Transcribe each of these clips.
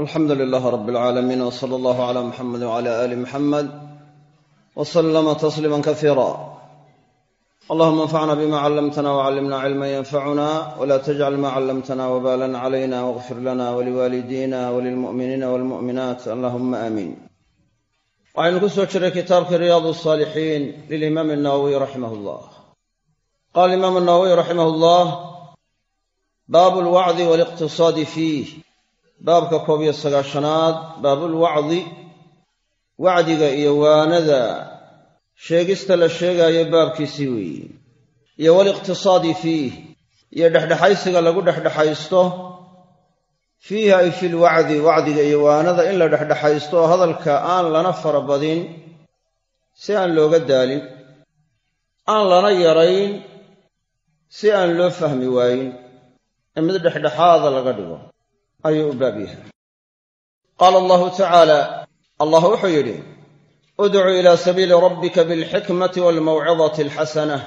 alxamdu lilaah rab alcaalamiin w sala allahu cala muxamedi wcala aali muxamed w salama tasliima kasiira allahuma anfacna bima callamtana wcallimna cilma yanfacuna wla tajcal ma callamtana wbalan calayna wاغfir lana waliwaalidina walilmu'miniina walmu'minaat allahuma aamiin waxaynu ku soo jiray kitaabkii riyaad saalixiin lilimaam nawowiy raximah llah qaala imaam nawowiy raximah llah baabu lwacdi waliqtisaadi fiih baabka koob iyo sagaashanaad baabulwacdi wacdiga iyo waanada. Sheegista la sheegaayo baabkiisii weeye iyo waliqtisaadi fiih iyo dhexdhexaysiga lagu dhexdhexaysto fiihi ay fi lwacdi wacdiga iyo waanada in la dhexdhexaysto hadalka aan lana farabadin si aan looga daalin aan lana yarayn si aan loo fahmi waayin ee mid dhexdhexaada laga dhigo ayuu u baab yahay. Qaala allahu tacaala allah wuxuu yidhi udcu ila sabiili rabbika bilxikmati waalmawcidati alxasana.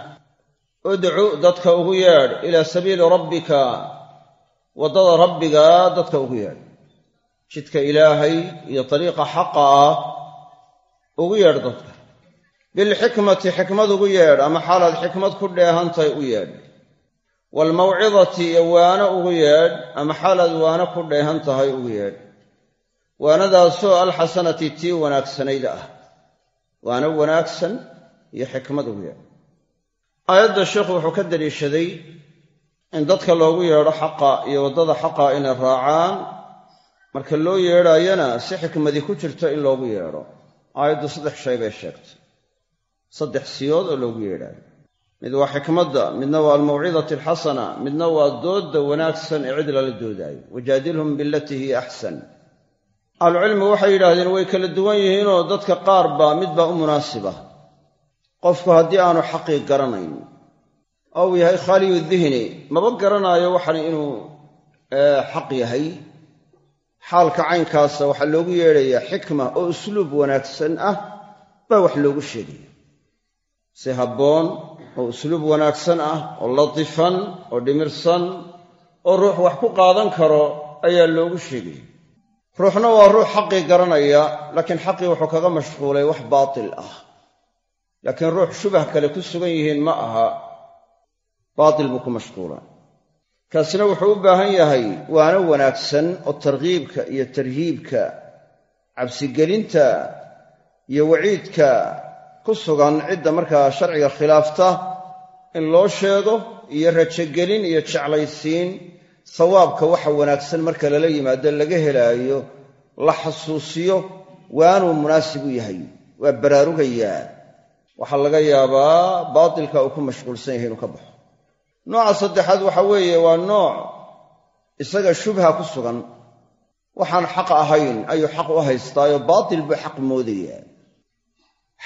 Udcu dadka ugu yeedh ilaa sabiili rabbika waddada rabbigaa dadka ugu yeedh. Jidka ilaahay iyo dariiqa xaqa ah ugu yeedh dadka. Bilxikmati xikmad ugu yeedh ama xaalaad xikmad ku dheehantahay u yeedh waalmawcidati iyo waano ugu yeedh ama xaalaad waano ku dheehan tahay ugu yeedh. Waanadaasoo alxasanati tii wanaagsanayda ah. Waano wanaagsan iyo xikmad ugu yeedh. Aayadda sheikhu wuxuu ka daliishaday in dadka loogu yeedho xaqa iyo waddada xaqa inay raacaan. Marka loo yeedhaayana si xikmadii ku jirto in loogu yeedho. Aayaddu saddex shay bay sheegtay. Saddex siyood oo loogu yeedhaayo mid waa xikmadda midna waa almawcidati alxasana midna waa doodda wanaagsan ee cid lala doodaayo. Wajaadilhum bilatii hiya axsan. Ahlucilmigu waxay yidhaahdeen way kala duwan yihiinoo dadka qaar baa mid baa u munaasiba. Qofku haddii aanu xaqii garanayn oo yahay khaaliyu dihni maba garanaayo waxan inuu xaq yahay. Xaalka caynkaasa waxaa loogu yeedhayaa xikma oo usluub wanaagsan ah baa wax loogu sheegaya si habboon oo usluub wanaagsan ah oo latifan oo dhimirsan oo ruux wax ku qaadan karo ayaa loogu sheegaya ruuxna waa ruux xaqii garanaya laakiin xaqii wuxuu kaga mashquulay wax baatil ah. Laakiin ruux shubah kale ku sugan yihiin ma aha baatil buu ku mashquula kaasina wuxuu u baahan yahay waano wanaagsan oo targhiibka iyo tarhiibka cabsigelinta iyo waciidka ku sugan cidda markaa sharciga khilaafta in loo sheego iyo rajogelin iyo jeclaysiin sawaabka waxa wanaagsan marka lala yimaado laga helaayo la xasuusiyo waanuu munaasib u yahay waa baraarugayaa. Waxaa laga yaabaa baatilka uu ku mashquulsan yahay inuu ka baxo. Nooca saddexaad waxa weeye waa nooc isaga shubha ku sugan. Waxaan xaq ahayn ayuu xaq u haystaayo baatil buu xaq moodayaa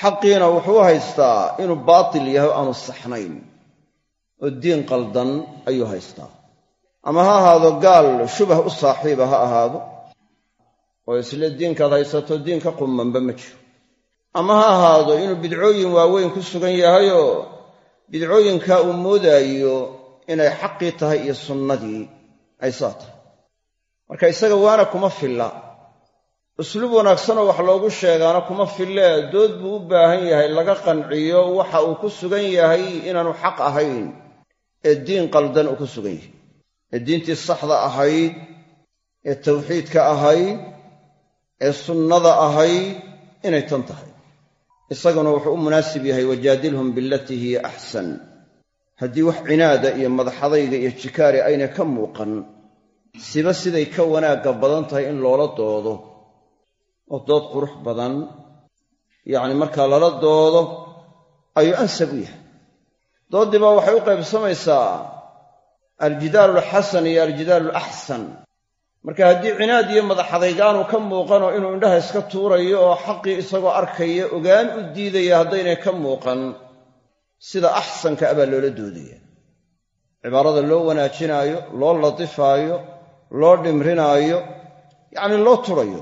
xaqiina wuxuu haystaa inuu baatil yahay aanu saxnayn oo diin qaldan ayuu haystaa. Ama ha ahaado gaal shubah u saaxiiba ha ahaado oo isle diinkaad haysato diin ka qummanba ma jiro. Ama ha ahaado inuu bidcooyin waaweyn ku sugan yahayoo bidcooyinkaa uu moodaayo inay xaqii tahay iyo sunnadii ay saa tahay. Marka isaga waana kuma filla usluub wanaagsanoo wax loogu sheegaana kuma fillee dood buu u baahan yahay laga qanciyo waxa uu ku sugan yahay inaanu xaq ahayn. Ee diin qaldan uu ku sugan yahay. Ee diintii saxda ahayd ee tawxiidka ahayd ee sunnada ahayd inay tan tahay. Isaguna wuxuu u munaasib yahay wajaadilhum bilatii hiya axsan haddii wax cinaada iyo madaxadayga iyo jikaari ayna ka muuqan siba siday ka wanaagga badan tahay in loola doodo oo dood qurux badan yacni markaa lala doodo ayuu ansab u yahay. Dooddiiba waxay u qaybsamaysaa aljidaalu alxasan iyo aljidaalu alaxsan marka haddii cinaad iyo madaxadaygaanu ka muuqanoo inuu indhaha iska tuurayo oo xaqii isagoo arkaya ogaan u diidaya haddaynay ka muuqan sida axsanka a baa loola doodaya. Cibaarada loo wanaajinaayo loo latifaayo loo dhimrinaayo yacnii loo turayo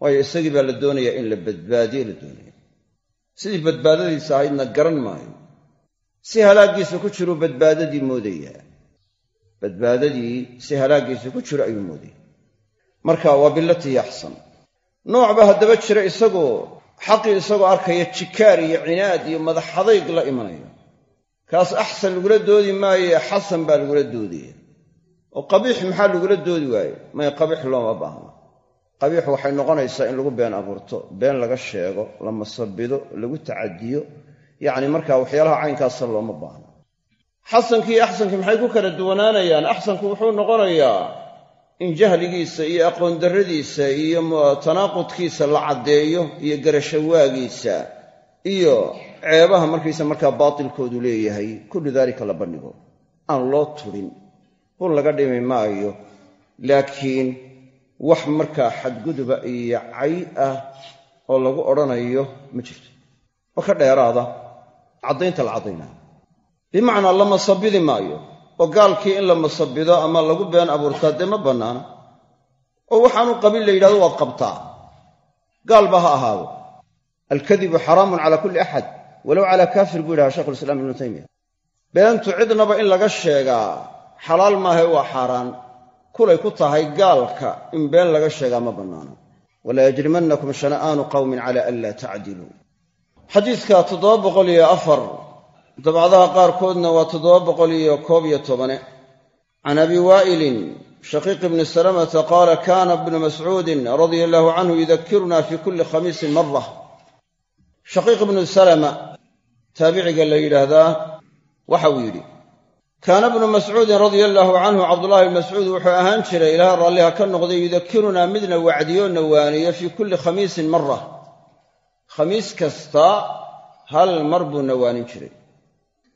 waayo isagii baa la doonayaa in la badbaadiyo la doonaya. Sidii badbaadadiisa ahaydna garan maayo. Si halaaggiisa ku jiruu badbaadadii moodayaa badbaadadii si halaaggiisa ku jiro ayuu moodaya marka waa bilatii axsan nooc baa haddaba jira isagoo xaqii isagoo arkaya jikaar iyo cinaad iyo madaxadayg la imanaya kaas axsan lagula doodi maaye xasan baa lagula doodaya. Oo qabiix maxaa lagula doodi waaye may qabiix looma baahna qabiix waxay noqonaysaa in lagu been abuurto been laga sheego la masabido lagu tacadiyo yacni markaa waxyaalaha caynkaasa looma baahna. Xasankii iyo axsankii maxay ku kala duwanaanayaan? Axsanku wuxuu noqonayaa in jahligiisa iyo aqoondarradiisa iyo tanaaqudkiisa la caddeeyo iyo garashawaagiisa iyo ceebaha markiisa markaa baatilkoodu leeyahay. Kullu daalika la bandhigo aan loo turin. Bun laga dhimi maayo. Laakiin wax markaa xadguduba iyo cay ah oo lagu odhanayo ma jirto. Oo ka dheeraada? Caddaynta la caddaynayo bimacnaa la masabidi maayo oo gaalkii in la masabido ama lagu been abuurtaa dee ma bannaana. Oo waxaanu qabin la yidhahdo waad qabtaa. Gaalba ha ahaado. Alkadibu xaraamun calaa kulli axad walow calaa kaafir buu yidhaha shekhulislaam ibnu taymiya beentu cidnaba in laga sheegaa xalaal maahae waa xaaraan kulay ku tahay gaalka in been laga sheegaa ma bannaana walaa yajrimannakum shana'aanu qawmin cala an laa tacdiluu. Xadiidka toddoba boqol iyo afar dabcadaha qaarkoodna waa toddoba boqol iyo koob iyo tobane. Can abi waa'ilin shaqiiq ibni salamata qaala kaana ibnu mascuudin radia allahu canhu yudakiruna fi kulli khamiisin mara shaqiiq ibnu salama taabiciga la yidhaahdaa waxa uu yidhi kaana ibnu mascuudin radia allaahu canhu cabdullahi bn mascuud wuxuu ahaan jiray ilaah raalliha ka noqday yudakirunaa midna wacdiyo nawaaniyo fii kulli khamiisin mara khamiis kasta hal mar buu nawaanin jiray.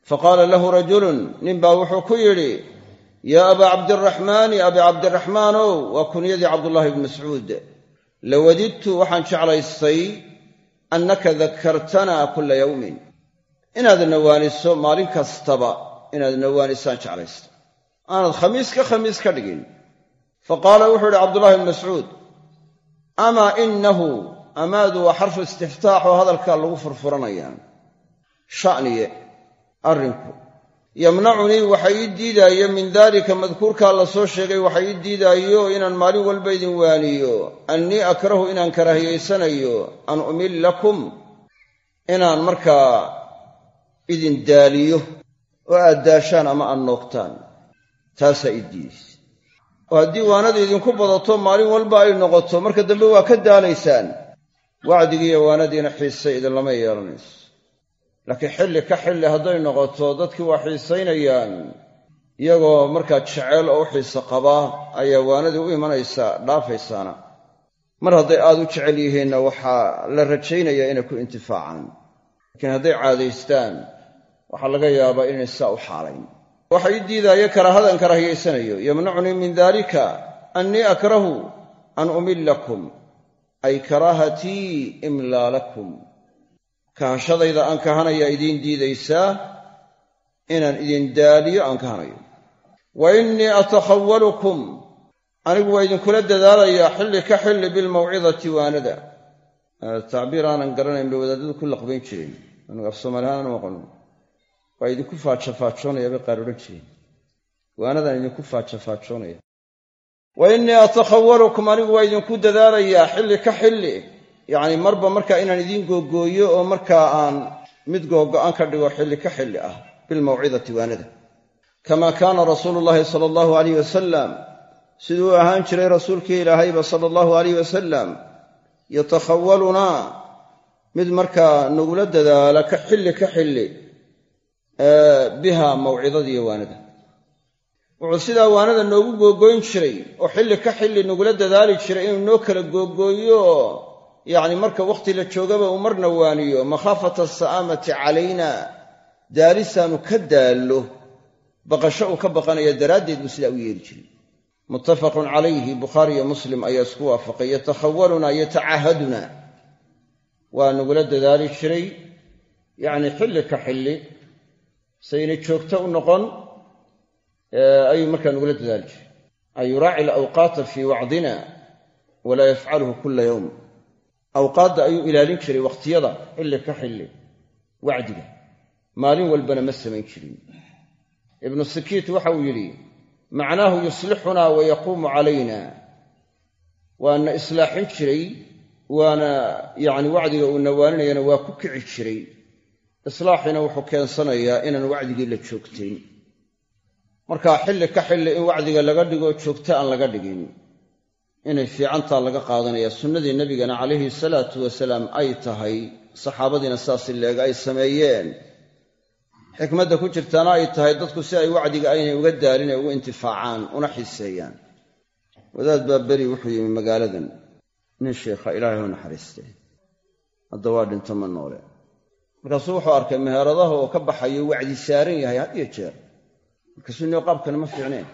Faqaala lahu rajulun ninbaa wuxuu ku yidhi yaa abaa cabdiraxmaani abi cabdiraxmaanow waa kunyadii cabdullaahi bni mascuud lawadidtu waxaan jeclaystay annaka dakartanaa kulla yawmin. Inaad nawaaniso maalin kastaba inaad nawaanisaan jeclaysta aanad khamiis ka khamiis ka dhigin. Faqaala wuxuu yidhi cabdullahi bni mascuud amaa inahu amaadu waa xarfu istiftaaxoo hadalkaa lagu furfuranayaa sha'niye arrinku yamnacunii waxa ii diidaayo min daalika madkuurkaa la soo sheegay waxa ii diidaayo inaan maalin walba idin waaniyo. Annii akrahu inaan karaahiyaysanayo an umillakum inaan markaa idin daaliyo oo aad daashaan ama aad noogtaan taasaa ii diidaysa oo haddii waanadu idinku badato maalin walba ay noqoto marka dambe waa ka daalaysaan. Wacdigiiyo waanadiina xiise idinlama yeelanayso laakiin xilli ka xilli hadday noqoto dadkii waa xiisaynayaan. Iyagoo markaa jecel oo u xiise qabaa ayaa waanadii u imanaysaa dhaafaysaana. Mar hadday aad u jecel yihiinna waxaa la rajaynayaa inay ku intifaacaan. Laakiin hadday caadaystaan waxaa laga yaabaa inay saa u xaalayn waxa ii diidaayo karaahadan karaahiyaysanayo yamnacunii min daalika annii akrahu an umillakum ay karaahatii imlaalakum. Kahashadayda aan kahanayaa idiin diidaysaa inaan idin daaliyo aan kahanayo. Wa innii atakhawalukum anigu waa idinkula dadaalayaa xilli ka xilli bilmawcidati waanada. Tacbiir aanan garanayn bay wadaadadu ku laqbayn jireen. Anugu af soomaalihaan maqon waa idinku faajafaajoonaya bay qaar odhan jireen waanadaan idinku faajafaajoonaya wa innii atakhawalukum anigu waa idinku dadaalayaa xilli ka xilli. Yacni marba markaa inaan idiin googooyo oo markaa aan mid googo'an ka dhigo xilli ka xilli ah bilmawcidati waanada. Kamaa kaana rasuulu llaahi sala allahu alayh wasalam siduu u ahaan jiray rasuulkii ilaahayba sala allahu alayh wasalam yatakhawalunaa mid markaa nagula dadaala ka xilli ka xilli biha mawcidadiiyo waanada. Wuxuu sidaa waanada noogu googooyn jiray oo xilli ka xilli nagula dadaali jiray inuu noo kala googooyo yacni marka wakhti la joogaba uu marna waaniyo makhaafata asa'aamati calayna. Daalisaanu ka daallo baqasho uu ka baqanaya daraaddeed buu sidaa u yeeli jiray. Muttafaqun calayhi bukhaari iyo muslim ayaa isku waafaqay yatakhawalunaa yatacaahaduna waa nagula dadaali jiray yacni xilli ka xilli sayna joogto u noqon ayuu markaa nagula dadaali jiray an yuraaci alawqaata fii wacdina walaa yafcaluhu kula yowm awqaadda ayuu ilaalin jiray wakhtiyada xilli ka xilli wacdiga. Maalin walbana ma samayn jirin. Ibnu sikiit waxa uu yidhi macnaahu yuslixunaa wa yaquumu calayna. Waana islaaxin jiray waana yacni wacdiga uu nawaaninayana waa ku kici jiray islaaxina wuxuu keensanayaa inaan wacdigii la joogtayn marka xilli ka xilli in wacdiga laga dhigo joogto aan laga dhigin. Inay fiicantaa laga qaadanaya sunnadii nebigana calayhi salaatu wasalaam ay tahay saxaabadiina saas leeg ay sameeyeen. Xikmadda ku jirtaana ay tahay dadku si ay wacdiga aynay uga daalin ee ugu intifaacaan una xiiseeyaan. Wadaad baa beri wuxuu yimi magaaladan. Nin sheikha ilaahay u naxariistee hadda waa dhinto ma noole markaasuu wuxuu arkay meheradaha oo ka baxayo wacdi saaran yahay had iyo jeer. Markaasuu nio qaabkani ma fiicneen.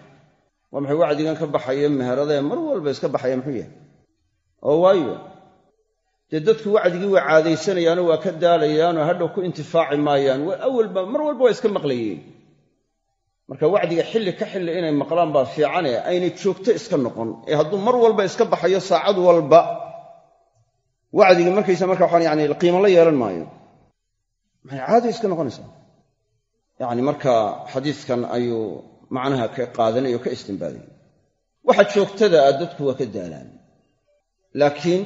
Waa maxay wacdigan ka baxayo meheradae mar walba iska baxaya muxuu yahay. Oo waayo. Dee dadku wacdigii waa caadaysanayaanoo waa ka daalayaanoo hadhow ku intifaaci maayaan. Awalba mar walba waa iska maqlayeen. Marka wacdiga xilli ka xilli inay maqlaan baa fiicane aynay joogto iska noqon. Ee hadduu mar walba iska baxayo saacad walba wacdigii markaysa marka waxaan yani qiimo la yeelan maayo maxay caadi iska noqonaysaa? Yacni marka xadiiskan ayuu macnaha ka qaadanay oo ka istinbaadayy waxa joogtada ah dadku waa ka daalaan. Laakiin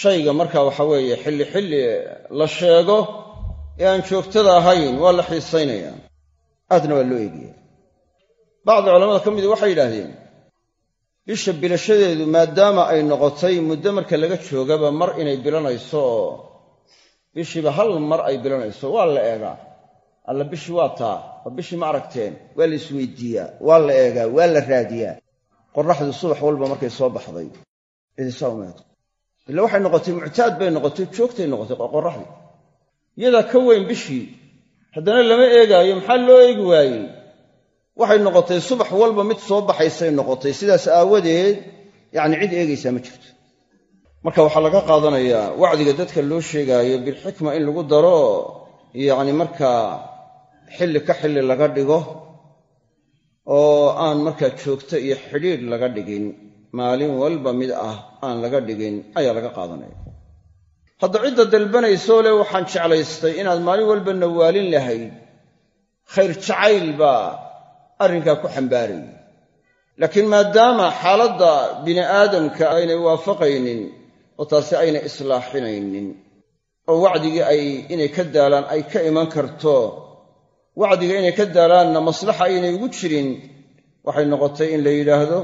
shayga marka waxa weeye xilli xilli la sheego ee aan joogtada ahayn waa la xiisaynayaa aadna waa loo eegaya. Bacdi culamada ka midi waxay yidhaahdeen bisha bilashadeedu maadaama ay noqotay muddo marka laga joogaba mar inay bilanayso oo bishiiba hal mar ay bilanayso waa la eegaa. Alla bishii waa taa waa bishii ma aragteen waa la isweydiiyaa waa la eegaa waa la raadiyaa. Qoraxdu subax walba markay soo baxday cidisaa umeedo ila waxay noqotay muctaad bay noqotay joogtay noqotay qoraxdii iyadaa ka weyn bishii haddana lama eegaayo maxaa loo eegi waayey? Waxay noqotay subax walba mid soo baxaysay noqotay sidaas aawadeed yacni cid eegaysaa ma jirto marka waxaa laga qaadanayaa wacdiga dadka loo sheegaayo bilxikma in lagu daro yacni markaa xilli ka xilli laga dhigo oo aan markaa joogto iyo xidhiidh laga dhigin maalin walba mid ah aan laga dhigin ayaa laga qaadanaya. Hadda cidda dalbanaysoo leh waxaan jeclaystay inaad maalin walba nawaalin lahayd. Khayr jacayl baa arrinkaa ku xambaarayay. Laakiin maadaama xaaladda bini aadamka aynay waafaqaynin oo taasi aynay islaaxinaynin oo wacdigii ay inay ka daalaan ay ka iman karto wacdiga inay ka daalaanna maslaxa aynay ugu jirin waxay noqotay in la yidhaahdo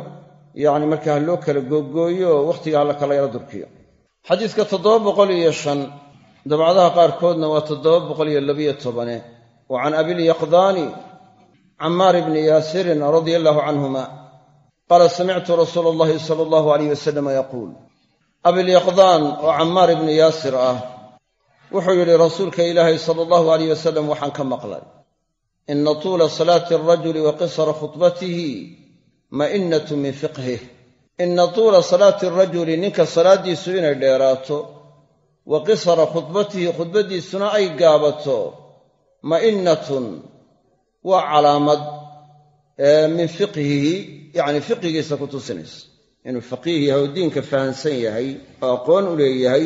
yacni markaa ha loo kala googooyo oo wakhtiga ha la kala yala durkiyo. Xadiiska toddoba boqol iyo shan dabcadaha qaarkoodna waa toddoba boqol iyo labiyo tobane wa can abilyaqdaani camaar bni yaasirin radia allahu canhuma qaala samictu rasuula allahi sala allahu alayh wasalama yaquul abilyaqdaan oo camaar ibni yaasir ah wuxuu yidhi rasuulka ilaahay sala allahu alayh wasalam waxaan ka maqlay. Ina tuula salaati alrajuli wa qisara khudbatihi ma'innatu min fiqhih. Ina tuula salaati alrajuli ninka salaaddiisu inay dheeraato wa qisara khudbatihi khudbaddiisuna ay gaabato ma'innatun waa calaamad min fiqhihi yacni fiqigiisa ku tusinaysa inuu faqiih yahay oo diinka fahansan yahay oo aqoon u leeyahay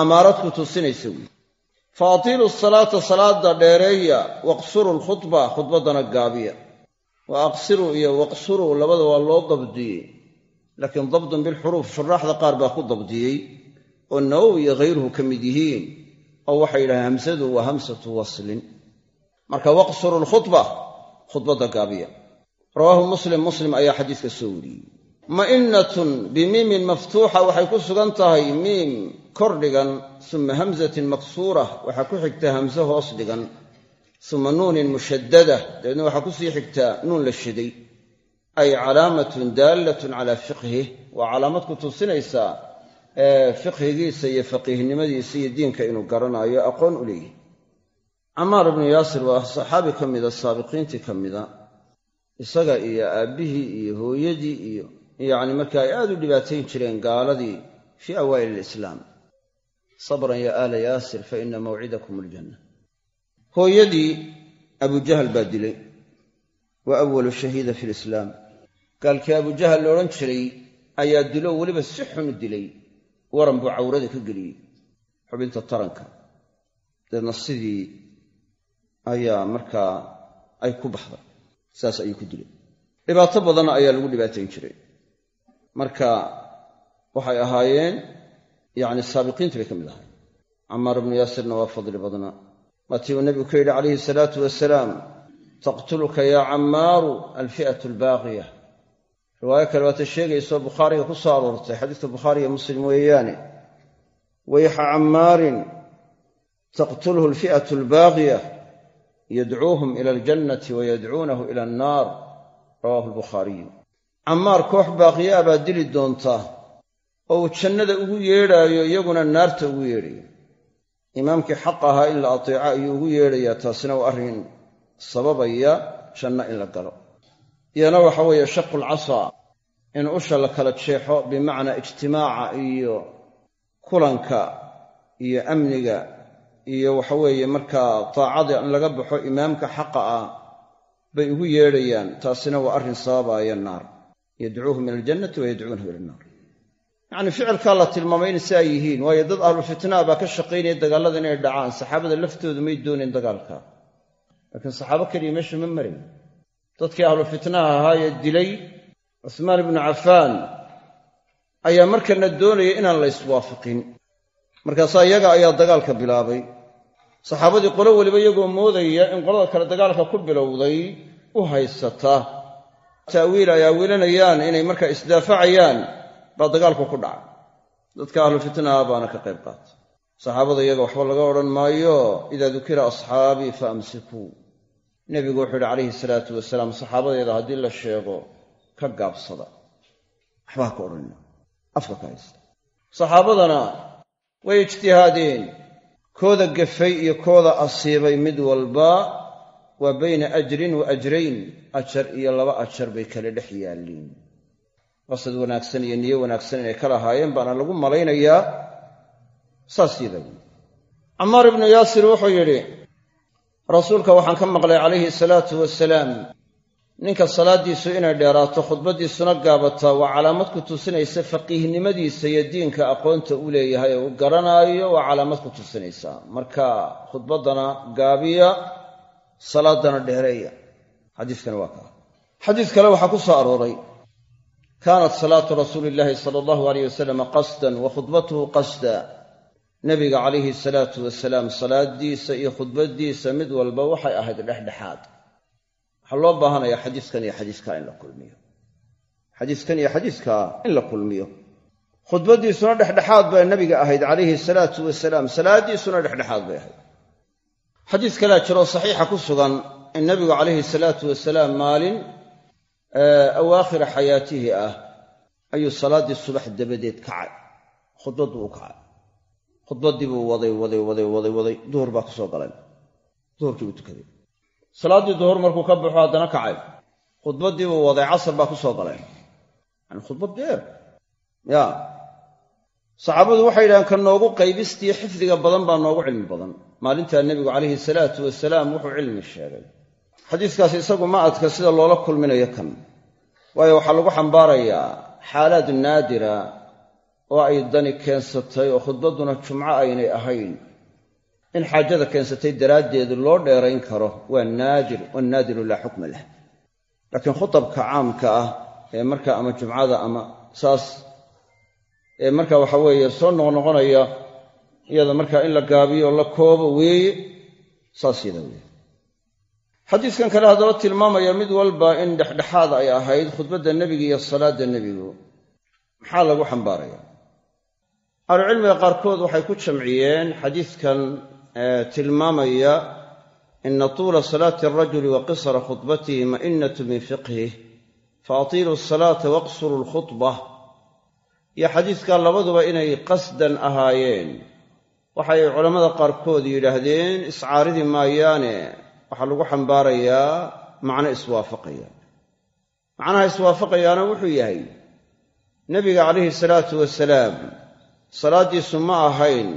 amaarad ku tusinaysa wey fa atiilu salaata salaada dheereeya waqsuru lkhudba khudbaddana gaabiya. Wa aqsiruu iyo waqsuruu labada waa loo dabdiyey. Laakiin dabdun bilxuruuf shuraaxda qaar baa ku dabdiyey oo nawowi iyo hayruhu ka mid yihiin oo waxay yidhahdeen hamsadu waa hamsatu waslin. Marka waqsuru lkhudba khudbadda gaabiya. Rawaahu muslim muslim ayaa xadiiska soo wariyey ma'innatun bimiimin maftuuxa waxay ku sugan tahay miim kor dhigan suma hamzatin maksuura waxaa ku xigta hamse hoos dhigan suma nuunin mushaddada dabeedna waxaa ku sii xigtaa nuun la shiday ay calaamatun daallatun calaa fiqhih waa calaamad ku tusinaysaa fiqhigiisa iyo faqiihnimadiisa iyo diinka inuu garanaayo aqoon u leeyahy camaar ibnu yaasir waa saxaabi ka mida saabiqiintii ka mida isaga iyo aabbihii iyo hooyadii iyo yacni marka ay aad u dhibaatayn jireen gaaladii fii awaa'il alislaam. Sabran ya aala yaasir fa ina mawcidakum aljanna. Hooyadii abujahal baa dilay. Wa awalu shahiida fi lislaam gaalkii abujahal la odhan jiray ayaa dilo weliba si xun u dilay. Waran buu cawrada ka geliyey xubinta taranka. Deedna sidii ayaa markaa ay ku baxday saas ayuu ku dilay. Dhibaato badanna ayaa lagu dhibaatayn jiray marka waxay ahaayeen yacni saabiqiintii bay ka mid ahay camaar ibnu yaasirna waa fadli badnaa waatii uu nebigu ka yidhi calayhi salaatu wasalaam taqtuluka yaa cammaaru alfi'atu albaaqiya riwaayo kale waata sheegayso bukhaariga ku soo aroortay xadiiska bukhaariga muslim weeyaane. Wayxa cammaarin taqtulhu alfi'atu albaaqiya yadcuuhum ila aljannati wayadcuunahu ila annaar. Rawaahu albukhaariyu cammaar koox baaqiyaa baa dili doontaa oo uu jannada ugu yeedhaayo iyaguna naarta ugu yeedhayo imaamkii xaq ahaa in la ateeco ayuu ugu yeedhayaa taasina waa arrin sababaya janno in la galo. Iyana waxa weeye shaqulcasaa in usha la kala jeexo bimacnaa ijtimaaca iyo kulanka iyo amniga iyo waxa weeye markaa taacada in laga baxo imaamka xaqa ah bay ugu yeedhayaan taasina waa arrin sababaaya naar yadcuuhum ila aljannati wa yadcuunahu ila annaar yacni ficilkaa la tilmaamay in si ay yihiin waayo dad ahlu fitnaa baa ka shaqaynaya dagaallada inay dhacaan saxaabada laftoodu may doonayn dagaalka laakiin saxaabo keliya meesha ma marin dadkii ahlu fitnaha ahaa ee dilay cuhmaan ibnu cafaan ayaa markana doonaya inaan la yswaafiqin markaasaa iyaga ayaa dagaalka bilaabay saxaabadii qolo weliba iyagoo moodaya in qolada kale dagaalka ku bilowday u haysata ta'wiil ay aawilanayaan inay markaa isdaafacayaan baa dagaalku ku dhacay dadka ahlu fitnaha baana ka qayb qaatay saxaabada iyaga waxba laga odhan maayo idaa dukira asxaabii fa amsikuu nebigu wuxuu yidhi calayhi salaatu wasalaam saxaabadeeda haddii la sheego ka gaabsada. Waxbaa ka odhanina. Afka ka haysta. Saxaabadana way ijtihaadeen. Kooda gafay iyo kooda asiibay mid walba waa bayna ajrin wa ajrayn ajar iyo laba ajar bay kala dhex yaalliin. Qasad wanaagsan iyo niyo wanaagsan inay ka lahaayeen baana lagu malaynayaa saas yadaa wey cammaar ibnu yaasir wuxuu yidhi rasuulka waxaan ka maqlay calayhi salaatu wasalaam ninka salaaddiisu inay dheeraato khudbaddiisuna gaabataa waa calaamad ku tusinaysa faqiihnimadiisa iyo diinka aqoonta u leeyahay ee u garanaayo waa calaamad ku tusinaysaa marka khudbaddana gaabiya salaadana dheereeya. Xadiiskani waa kaa xadiis kale waxaa ku soo arooray kaanat salaatu rasuuli illaahi sala allahu aleyh wasalam qasdan wa khudbatuhu qasda. Nebiga calayhi salaatu wasalaam salaaddiisa iyo khudbaddiisa mid walba waxay ahayd dhexdhexaad. Waxaa loo baahanayaa xadiiskan iyo xadiiskaa in la kulmiyo. Xadiiskan iyo xadiiskaa in la kulmiyo. Khudbaddiisuna dhexdhexaad bay nebiga ahayd calayhi salaatu wasalaam salaaddiisuna dhexdhexaad bay ahayd xadiis kalea jiroo saxiixa ku sugan in nebigu calayhi salaatu wasalaam maalin awaakhira xayaatihi ah ayuu salaaddii subax dabadeed kacay. Khudbaddu u kacay. Khudbaddii buu waday waday waday waday waday. Duhur baa ku soo galay. Duhurkii buu tukaday. Salaaddii duhur markuu ka baxo haddana kacay. Khudbaddii buu waday casar baa ku soo galay. Yani khudbad dheer. Ya saxaabadu waxay yidhahdeen ka noogu qaybistiiyo xifdiga badan baa noogu cilmi badan. Maalintaa nebigu calayhi salaatu wasalaam wuxuu cilmi sheegay. Xadiiskaasi isagu ma adka sida loola kulminayo kan. Waayo waxaa lagu xambaarayaa xaalaad naadira oo ay dani keensatay oo khudbadduna jumco aynay ahayn. In xaajada keensatay daraaddeed loo dheerayn karo waa naadir waannaadiru laa xukma lah. Laakiin khutabka caamka ah ee marka ama jumcada ama saas ee marka waxa weeye soo noqnoqonaya iyada markaa in la gaabiyo la koobo weeye saas yada weeye. Xadiiskan kale haddaba tilmaamaya mid walba in dhexdhexaad ay ahayd khudbadda nebiga iyo salaadda nebigu. Maxaa lagu xambaaraya? Ahlucilmiga qaarkood waxay ku jamciyeen xadiiskan tilmaamaya ina tuula salaati alrajuli wa qisra khudbatihi ma'inatu min fiqhih faatiilu asalaata waqsuru alkhudbah iyo xadiiskaa labaduba inay qasdan ahaayeen. Waxay culammada qaarkood yidhaahdeen iscaaridi maayaane waxaa lagu xambaarayaa macno iswaafaqaya. Macnaha iswaafaqayaana wuxuu yahay nebiga calayhi salaatu wasalaam salaaddiisu ma ahayn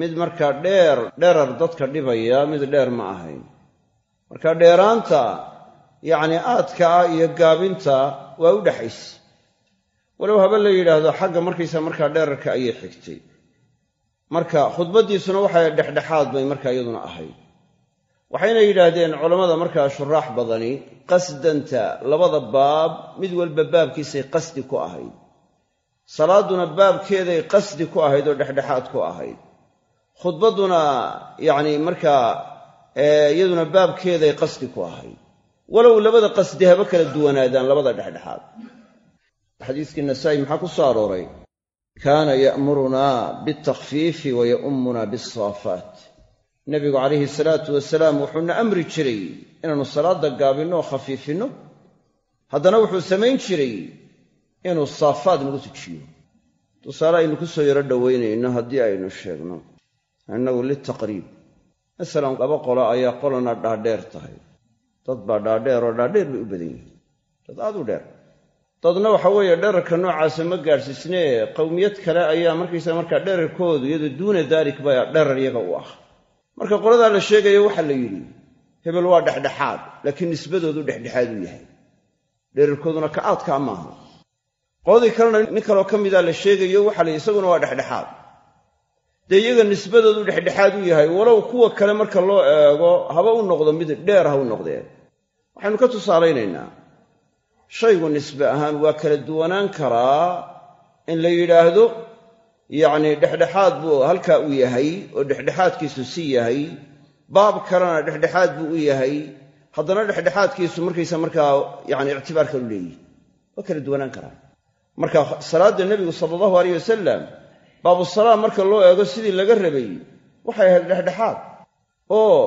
mid markaa dheer dherar dadka dhibaya mid dheer ma ahayn. Marka dheeraanta yacni aadka ah iyo gaabinta waa u dhexaysa walow haba la yidhaahdo xagga markaysa markaa dheerarka ayay xigtay. Marka khudbaddiisuna waxay dhexdhexaad bay markaa iyaduna ahayd. Waxayna yidhaahdeen culammada markaa shuraax badani qasdanta labada baab mid walba baabkiisay qasdi ku ahayd. Salaaduna baabkeeday qasdi ku ahayd oo dhexdhexaad ku ahayd. Khudbadduna yacni markaa iyaduna baabkeeday qasdi ku ahayd. Walow labada qasdi haba kala duwanaadaan labada dhexdhexaad xadiiskii nasaa'i maxaa ku soo arooray? Kaana ya'murunaa bitakfiifi wa ya'ummunaa biasaafaat nebigu calayhi salaatu wasalaam wuxuuna amri jiray inaannu salaadda gaabinno oo khafiifinno. Haddana wuxuu samayn jiray inuu saafaad nagu tujiyo. Tusaale aynu ku soo yaro dhowaynayno haddii aynu sheegno. Innagu litaqriib. Masalan laba qolo ayaa qolana dhaadheer tahay. Dad baa dhaadheer oo dhaadheer bay u badan yihiin. Dad aad u dheer dadna waxa weeye dherarka noocaasa ma gaadhsiisnee qowmiyad kale ayaa markaysaga markaa dherarkoodu iyadoo duuna daalik baa dherar iyaga u ah. Marka qoladaa la sheegayo waxaa la yidhi hebel waa dhexdhexaad laakiin nisbadoodu dhexdhexaad u yahay. Dherarkooduna ka aadkaa maaha qoladii kalena nin kaloo ka mida la sheegayo waxaa la yidhi isaguna waa dhexdhexaad. Dee iyaga nisbadoodu dhexdhexaad u yahay walow kuwa kale marka loo eego haba u noqdo mid dheer ha u noqdeen. Waxaynu ka tusaalaynaynaa shaygu nisbe ahaan waa kala duwanaan karaa in la yidhaahdo yacni dhexdhexaad buu halkaa u yahay oo dhexdhexaadkiisu si yahay baab kalena dhexdhexaad buu u yahay haddana dhexdhexaadkiisu markaysa markaa yani ictibaar kalu leeyihi waa kala duwanaan karaa. Marka salaadda nebigu sala allahu aleyh wasalam baabusalaam marka loo eego sidii laga rabay waxay ahayd dhexdhexaad. Oo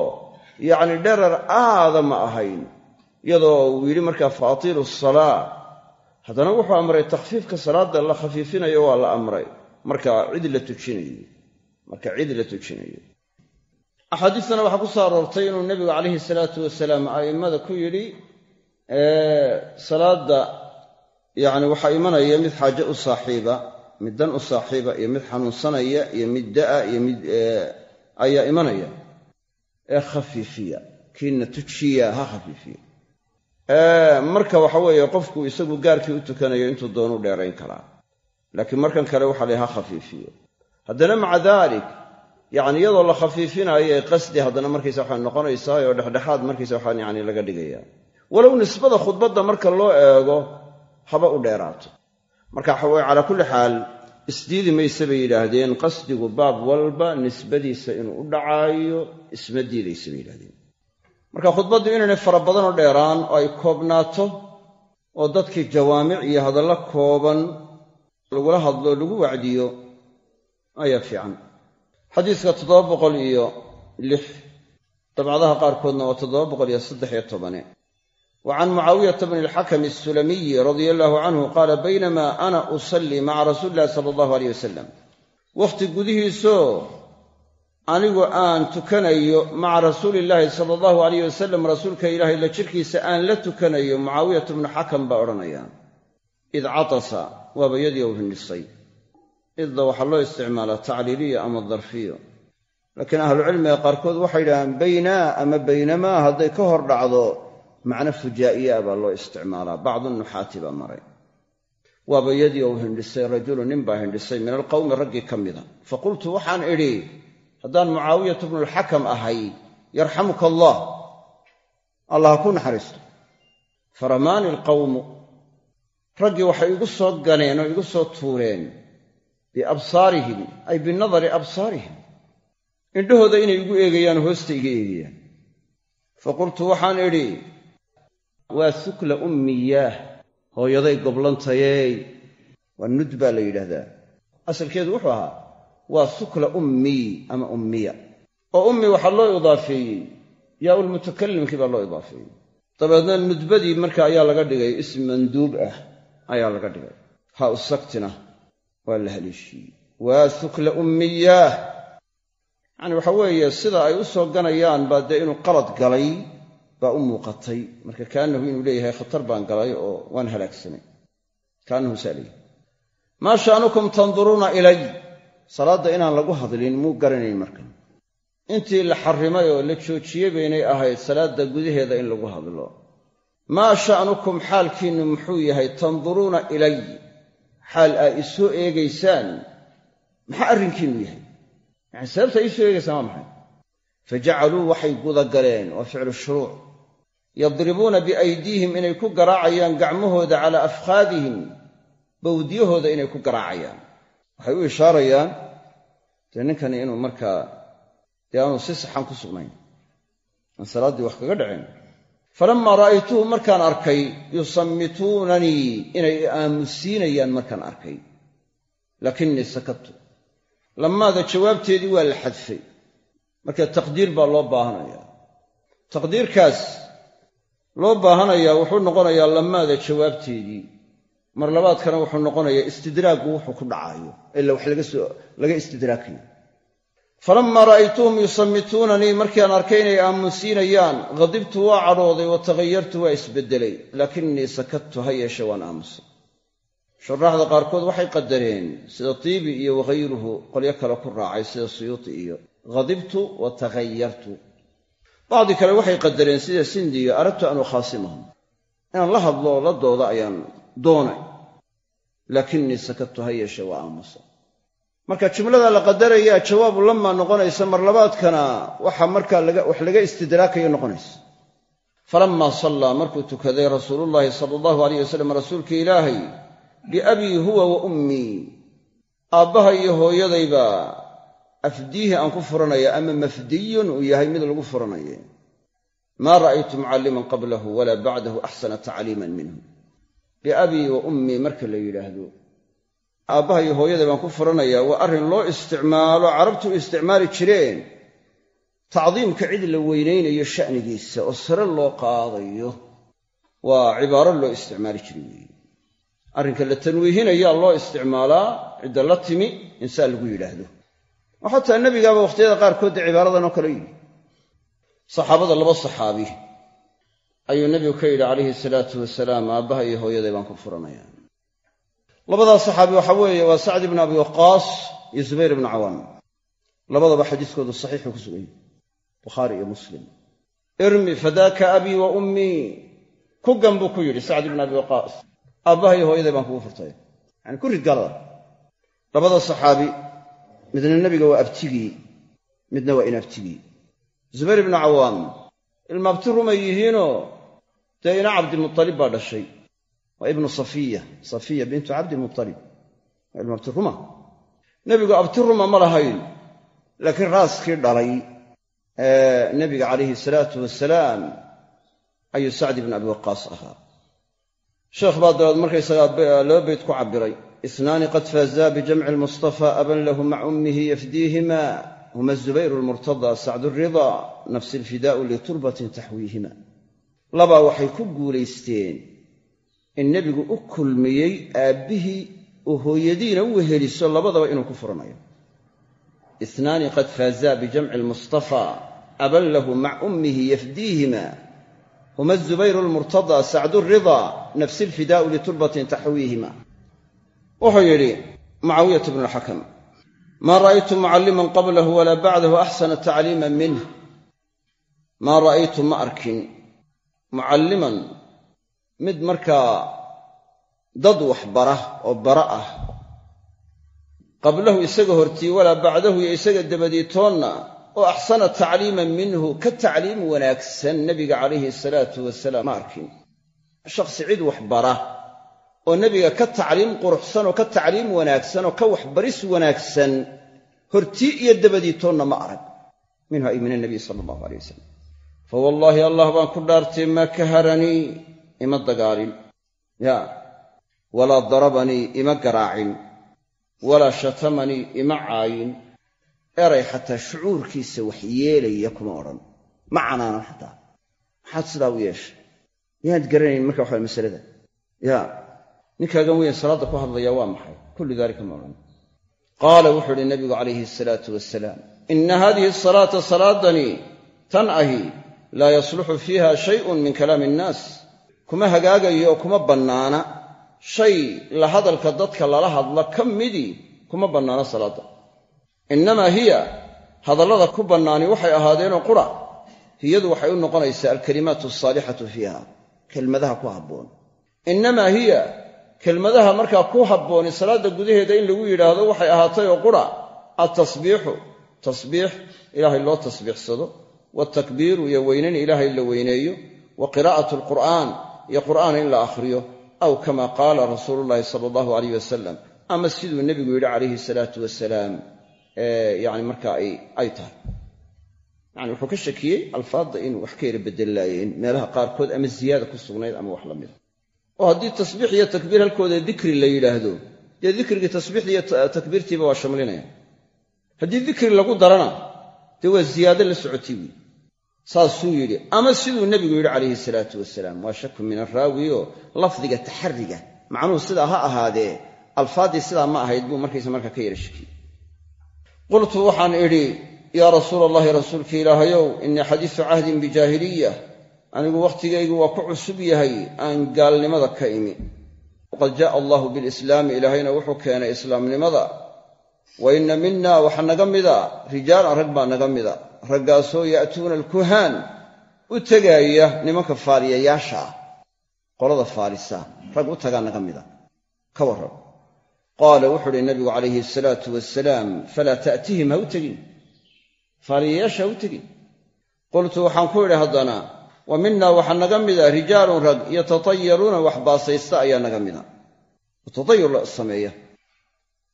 yacni dherar aada ma ahayn iyadoo uu yidhi markaa faatilu salaa. Haddana wuxuu amray takhfiifka salaadda la khafiifinayo waa la amray. Marka cid la tujinayo. Marka cid la tujinayo. Axaadiistana waxaa ku soo aroortay inuu nebigu calayhi salaatu wasalaam a'immada ku yidhi salaadda yacni waxaa imanaya mid xaaje u saaxiiba mid dan u saaxiiba iyo mid xanuunsanaya iyo mid da'a iyo mid ayaa imanaya. Ee khafiifiya kiina tujiya ha khafiifiya marka waxa weeye qofku isagu gaarkii u tukanayo intuu doonu dheerayn karaa. Laakiin markan kale waxa la ha khafiifiyo. Haddana maca daalik yacni iyadoo la khafiifinaayo ee qasdi haddana markaysa waxaa noqonaysaa oo dhexdhexaad markaysa waxaa yani laga dhigaya. Walow nisbada khudbadda marka loo eego haba u dheeraato. Marka waxa weye calaa kulli xaal isdiidi mayse bay yidhaahdeen qasdigu baab walba nisbadiisa inuu u dhacaayo isma diidaysa bay yidhahdeen marka khudbaddu inaynay fara badanoo dheeraan oo ay koobnaato oo dadkii jawaamic iyo hadallo kooban lagula hadlo lagu wacdiyo ayaa fiican. Xadiiska toddoba boqol iyo lix dabcadaha qaarkoodna waa toddoba boqol iyo saddex iyo tobane. Wa can mucaawiyata bni alxakam asulamiyi radia allahu canhu qaala baynama ana usallii maca rasuuli illahi sala allahu aleyh wasalam wakhti gudihiisoo anigu aan tukanayo maca rasuuli illaahi sala allahu alayh wasalam rasuulka ilaahay la jirkiisa aan la tukanayo mucaawiyatu bnu xakam baa odhanaya id catasa waaba yadii u hindhisay. Idda waxaa loo isticmaalaa tacliiliya ama darfiyo. Laakiin ahlucilmiga qaarkood waxay yidhahdaan baynaa ama baynamaa hadday ka hor dhacdo macno fujaa'iyaa baa loo isticmaalaa bacdu nuxaati baa maray. Waaba yadii uu hindhisay rajulu nin baa hindhisay min alqowmi raggii ka mida. Faqultu waxaan idhi haddaan mucaawiyatu bnulxakam ahay yarxamuka allah allah ha ku naxariisto. Faramaani alqawmu raggii waxay igu soo ganeen oo igu soo tuureen biabsaarihim ay binadari absaarihim. Indhahooda inay igu eegayaan hoosta iga eegayaan. Faqultu waxaan idhi waa sukla ummiyaah hooyaday goblantayey waa nud baa la yidhaahdaa. Asalkeedu wuxuu ahaa waa sukla ummii ama ummiya. oo ummi waxaa loo idaafeeyey yaa-ulmutakallimkii baa loo idaafeeyey. dabeedna nudbadii marka ayaa laga dhigay ism manduub ah ayaa laga dhigay. ha u saktina waa la haleeshiiyey waa sukla ummiyaah yacani waxa weeye sida ay u soo ganayaan baa dee inuu qalad galay baa u muuqatay. marka kaanahu inuu leeyahay khatar baan galay oo waan halaagsanay kaanahu saa maa sha'nukum tanduruuna ilay salaadda inaan lagu hadlin muu garanayn marka intii la xarrimay oo la joojiyey baynay ahayd salaadda gudaheeda in lagu hadlo. Maa sha'nukum xaalkiinnu muxuu yahay tanduruuna ilay xaal aa isoo eegaysaan. Maxaa arrinkiinnu yahay? Yani sababta ii soo eegaysaan waa maxay? Fajacaluu waxay gudagaleen waa ficlu shuruuc. Yadribuuna biaydiihim inay ku garaacayaan gacmahooda calaa afkhaadihim bawdiyahooda inay ku garaacayaan waxay u ishaarayaan dee ninkani inuu markaa dee aanu si saxan ku sugnayn aan salaaddii wax kaga dhicin. Falammaa ra'aytuhu markaan arkay yusammituunanii inay aamusiinayaan markaan arkay. Laakinnii sakadtu. Lamaada jawaabteedii waa la xadfay. Marka taqdiir baa loo baahanayaa. Taqdiirkaas loo baahanayaa wuxuu noqonayaa lamaada jawaabteedii mar labaadkana wuxuu noqonayaa istidraaggu wuxuu ku dhacaayo ila wax laga istidraakayo falammaa ra'aytuhum yusammituunanii markiiaan arkay inay aamusiinayaan ghadibtu waa cadhooday wa taghayartu waa isbeddelay laakinnii sakadtu ha yeeshe waan aamusay. Shuraaxda qaarkood waxay qadareen sida tiibi iyo wakhayruhu qolyo kale ku raacay sida suyuuti iyo ghadibtu wa taghayartu bacdi kale waxay qadareen sida sindiyo aradtu an ukhaasimahum inaan la hadlo oo la dooda ayaan doonay laakinnii sakadtu ha yeeshe waa aamusay marka jumlada la qadarayaa jawaabu lamaa noqonaysa mar labaadkana waxa markaa wax laga istidraakayo noqonaysa. Falammaa sallaa markuu tukaday rasuulullaahi sala allahu alayh wasalam rasuulka ilaahay biabii huwa wa ummii aabbaha iyo hooyadayba afdiihi aan ku furanaya ama mafdiyun uu yahay mid lagu furanaye maa ra'aytu mucalliman qablahu walaa bacdahu axsana tacliiman minhu biabii wa ummii marka la yidhaahdo. Aabbaha iyo hooyada baan ku furanayaa waa arrin loo isticmaalo carabtu isticmaali jireen. Tacdiimka cid la weynaynayo sha'nigiisa oo sare loo qaadayo waa cibaaro loo isticmaali jiray weeye arrinka la tanwiihinayaa loo isticmaalaa cidda la timi insaa lagu yidhaahdo. Oo xataa nebigaaba wakhtiyada qaarkood cibaaradan oo kale yidhi. Saxaabada laba saxaabi ayuu nebigu ka yidhi calayhi salaatu wasalaam aabbaha iyo hooyaday baan ku furanayaa labadaas saxaabi waxa weeye waa sacd ibnu abi waqaas iyo zubayr ibnu cawaam. Labadaba xadiiskoodu saxiixu ku sugan yahy bukhaari iyo muslim. Irmi fadaaka abii wa ummii ku gan buu ku yidhi sacd ibnu abi waqaas. Aabbaha iyo hooyaday baan kugu furtay. Yani ku rid labada saxaabi midna nebiga waa abtigii midna waa inabtigii. Zubayr ibnu cawaam ilmaabti rumay yihiinoo dee ina baa dhashay. Waa ibnu safiya safiya bintu cabdimualib waa ilmu abtiruma nebigu abtiruma ma lahayn laakiin raaskii dhalay nebiga calayhi salaatu wasalaam ayuu sacd ibnu abi waqaas ahaa. Sheekh baa dabeed markaysagaa laba beyt ku cabbiray. Isnaani qad faazaa bijamci almustafa aban lahu maca ummihi yafdiihima huma zubayru lmurtadaa sacdu ridaa nafsi alfidaau liturbatin taxwiihima labaa waxay ku guulaysteen in nebigu u kulmiyey aabbihii oo hooyadiina u weheliso labadaba inuu ku furanayo. Isnaani qad faazaa bijamci almustafaa aban lahu maca ummihi yafdiihima huma zubayru lmurtadaa sacdu ridaa nafsi alfidaau liturbatin taxwiihima. Wuxuu yidhi mucaawiyat bnu lxakam maa ra'aytu mucalliman qablahu walaa bacdahu axsana tacliiman minh maa ra'aytu ma arkin mucalliman mid markaa dad wax bara oo bara ah qablahu isaga hortii walaa bacdahu iyo isaga dabadiitoonna oo axsana tacliiman minhu ka tacliim wanaagsan nebiga calayhi salaatu wasalaam. Ma arkin. Shakhsi cid wax bara oo nebiga ka tacliim quruxsan oo ka tacliim wanaagsan oo ka waxbaris wanaagsan hortii iyo dabadiitoonna ma arag. Minhu ay min sala allahu alay wasalam fa wallaahi allah baan ku dhaartay maa kaharanii ima dagaalin. Ya walaa darabanii ima garaacin. Walaa shatamanii ima caayin. Eray xataa shucuurkiisa wax yeelaya kuma odhan. Ma canaanan xataa. Maxaad sidaa u yeeshay? Miyaad garanayn marka waxaa masalada? Ya ninkaagan weyn salaadda ku hadlaya waa maxay? Kullu daalika ma odhan. Qaala wuxuu idhi nabigu calayhi asalaatu wasalaam inna haadihi asalaata salaadani tan ahi laa yasluxu fiiha shayun min kalaami innaas kuma hagaagayo oo kuma bannaana. Shay la hadalka dadka lala hadla ka midii kuma bannaana salaadda. Innamaa hiya hadallada ku bannaani waxay ahaadeenoo qura. Hiyadu waxay u noqonaysaa alkalimaatu asaalixatu fiiha kelmadaha ku habboon. Innamaa hiya kelmadaha markaa ku habbooni salaadda gudaheeda in lagu yidhaahdo waxay ahaatay oo qura. Altasbiixu tasbiix ilaahay loo tasbiixsado waatakbiiru iyo weynayn ilaahay la weyneeyo wa qiraa'atu alqur'aan iyo qur'aan in la akhriyo aw kama qaala rasuulu llaahi sala allahu alayh wasalam ama siduu nebigu yidhi calayhi salaatu wasalaam yani markaa ay tahay. Yani wuxuu ka shakiyey alfaadda inuu wax ka yara beddellaayeen meelaha qaarkood ama ziyaada ku sugnayd ama wax la mida oo haddii tasbiix iyo takbiir halkooda dikri la yidhaahdo dee dikrigii tasbiixdii iyo takbiirtiiba waa shamlinaya. Haddii dikri lagu darana dee waa ziyaado la socotay wiy saasuu yidhi ama siduu nebigu yidhi calayhi salaatu wasalaam waa shaku min araawi oo lafdiga taxariga macnuhu sidaa ha ahaadee alfaaddii sidaa ma ahayd buu markaysa markaa ka yara shakiyey qultu waxaan idhi yaa rasuula allahi rasuulka ilaahayow innii xadiisu cahdin bijaahiliya anigu wakhtigaygu waa ku cusub yahay aan gaalnimada ka imi. Waqad jaaa allahu bilislaami ilaahayna wuxuu keenay islaamnimada. Wa inna mina waxa naga mida rijaalan rag baa naga mida raggaasoo ya'tuuna alkuhaan u tegaaya nimanka faaliyayaasha ah qolada faalisa rag u tagaa naga mida. Ka warran. Qaala wuxuu uhi nabigu calayhi asalaatu wasalaam falaa ta'tihim ha u tegin. Faaliyayaasha ha u tegin. Qultu waxaan ku idhi haddana wa mina waxaa naga mida rijaalun rag yatatayaruuna wax baasaysta ayaa naga mida. Tatayur sameeya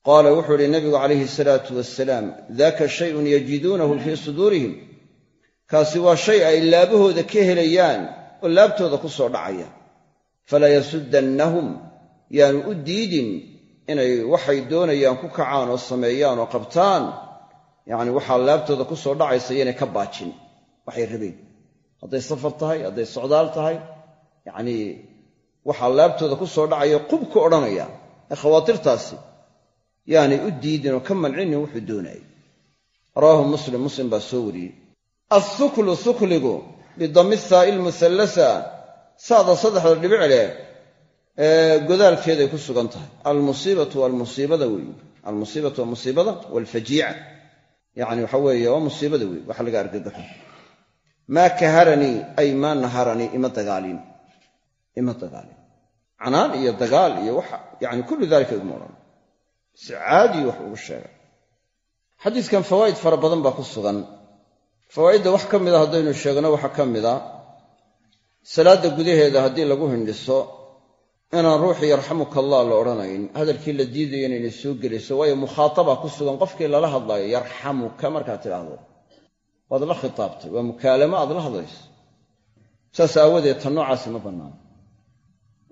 qaala wuxuu ihi nabigu calayhi salaatu wasalaam daka shayun yajiduunahu fii suduurihim. Kaasi waa shay ay laabahooda ka helayaan oo laabtooda ku soo dhacaya. Falaa yasuddannahum yaanu u diidin inay waxay doonayaan ku kacaan oo sameeyaan oo qabtaan. Yacni waxaa laabtooda ku soo dhacaysa iyoinay ka baajin. Waxay rabeen hadday safar tahay hadday socdaal tahay yacnii waxaa laabtooda ku soo dhacaya qubku odhanaya. Ee khawaatirtaasi yaanay u diidin oo ka mancinin wuxuu doonayay rawaahu muslim muslim baa soo wariyey. Assuklu sukligu bidami saa'i lmusallasa saada saddexda dhibic leh ee godaalkeeday ku sugan tahay. Almusiibatu waa almusiibada weeye almusiibatu waa musiibada waalfajiica yacni waxa weeye waa musiibada weeye waxa laga argagaxo maa kaharanii ay maa naharanii ima dagaalin. Ima dagaalin. Canaan iyo dagaal iyo waxa. Yani kullu dalika iguma odhan si caadiyu wax ugu sheegay. Xadiiskan fawaa'id fara badan baa ku sugan. Fawaa'idda wax ka mida haddaynu sheegno waxaa ka mida salaadda gudaheeda haddii lagu hindhiso inaan ruuxii yarxamuka allah la odhanayn hadalkii la diidayo inaynay soo gelayso waayo mukhaataba ku sugan qofkii lala hadlaayo yarxamuka markaad tidhaahdo. Waad la khitaabtay waa mukaalamo aad la hadlayso. Saas aawadeed tan noocaasi ma bannaano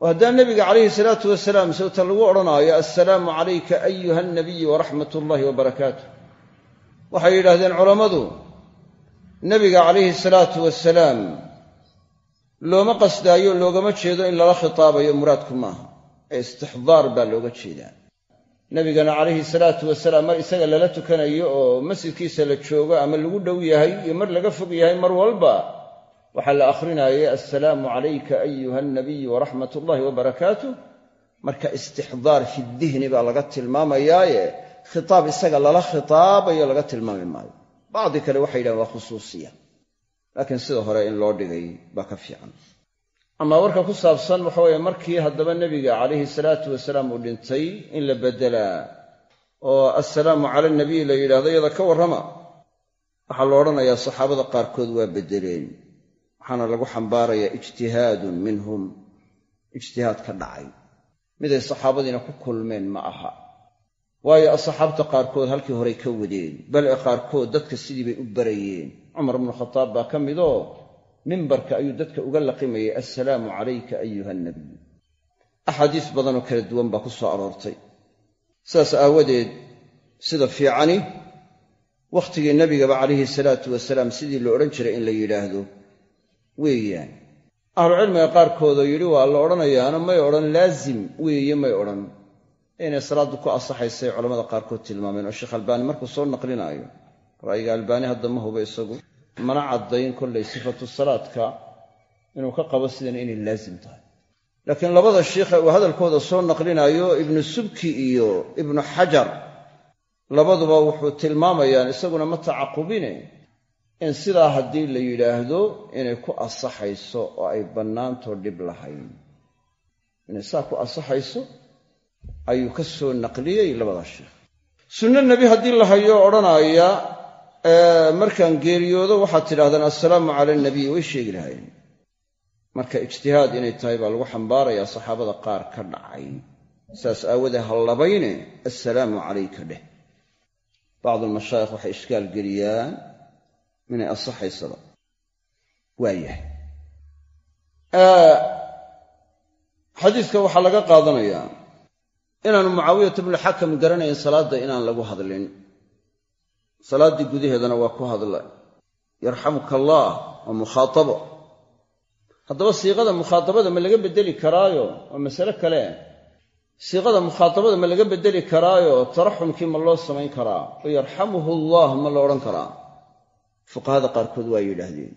oo haddaan nebiga calayhi salaatu wasalaam sawta lagu odhanaayo assalaamu calayka ayuha alnabiyu waraxmat ullaahi wabarakaatuh waxay yidhaahdeen culammadu nebiga calayhi salaatu wasalaam looma qasdaayo loogama jeedo in lala khitaabayo muraadku maaha. Ee istixdaar baa looga jeedaa. Nebigana calayhi salaatu wasalaam mar isaga lala tukanayo oo masjidkiisa la joogo ama lagu dhow yahay iyo mar laga fog yahay mar walba waxaa la akhrinayay assalaamu calayka ayuha alnabiyu waraxmat ullaahi wabarakaatuh marka istixdaar fi dihni baa laga tilmaamayaaye khitaab isaga lala khitaabayo laga tilmaami maayo. Bacdi kale waxay yidhahen waa khusuusiya. Laakiin sida hore in loo dhigay baa ka fiican. Amaa warka ku saabsan waxa weeye markii haddaba nebiga calayhi salaatu wasalaam uu dhintay in la beddelaa oo assalaamu cala nabiy la yidhahdo iyada ka warrama waxaa la odhanayaa saxaabada qaarkood waa beddeleen waxaana lagu xambaarayaa ijtihaadun minhum. Ijtihaad ka dhacay. Miday saxaabadiina ku kulmeen ma aha. Waayo asxaabta qaarkood halkii horey ka wadeen bal e qaarkood dadka sidii bay u barayeen. Cumar bnu khataab baa ka midoo mimbarka ayuu dadka uga laqimayay assalaamu calayka ayuha alnabiy axaadiis badanoo kala duwan baa ku soo aroortay. Sidaas aawadeed sida fiicani wakhtigii nebigaba calayhi salaatu wasalaam sidii la odhan jiray in la yidhaahdo weeyaan. Ahlucilmiga qaarkoodoo yidhi waa la odhanayaana may odhan laazim weeye may odhan. Inay salaaddu ku asaxaysay culamada qaarkood tilmaameen oo sheekh albaani markuu soo naqlinaayo ra'yiga albaani hadda ma huba isagu mana caddayn kollay sifatu salaadka inuu ka qabo sidan inay laazim tahay. Laakiin labada shiikhe uu hadalkooda soo naqlinaayo ibnu subki iyo ibnu xajar labaduba wuxuu tilmaamayaan isaguna ma tacaqubine in sidaa haddii la yidhaahdo inay ku asaxayso oo ay bannaantoo dhib lahayn. Inay saa ku asaxayso ayuu ka soo naqliyey labadaa sheekh. Sunno nebi haddii la hayo odhanaaya markaan geeriyoodo waxaad tidhahdaan assalaamu cala alnabiy way sheegi lahaayeen. Marka ijtihaad inay tahay baa lagu xambaarayaa saxaabada qaar ka dhacay. Saas aawadee ha labayne assalaamu calayka dheh. Bacdu almashaayikh waxay ishkaal geliyaan inay asaxaysaba waayahay xadiidka waxaa laga qaadanayaa inaanu mucaawiyata bnuxakam garanayn salaadda inaan lagu hadlin. Salaaddii gudaheedana waa ku hadla. Yarxamuka allah waa mukhaatabo. Haddaba siiqada mukhaatabada ma laga beddeli karaayo waa masale kale. Siiqada mukhaatabada ma laga beddeli karaayo taraxumkii ma loo samayn karaa oo yarxamuhu allah ma la odhan karaa fuqahada qaarkood waa yidhaahdeen.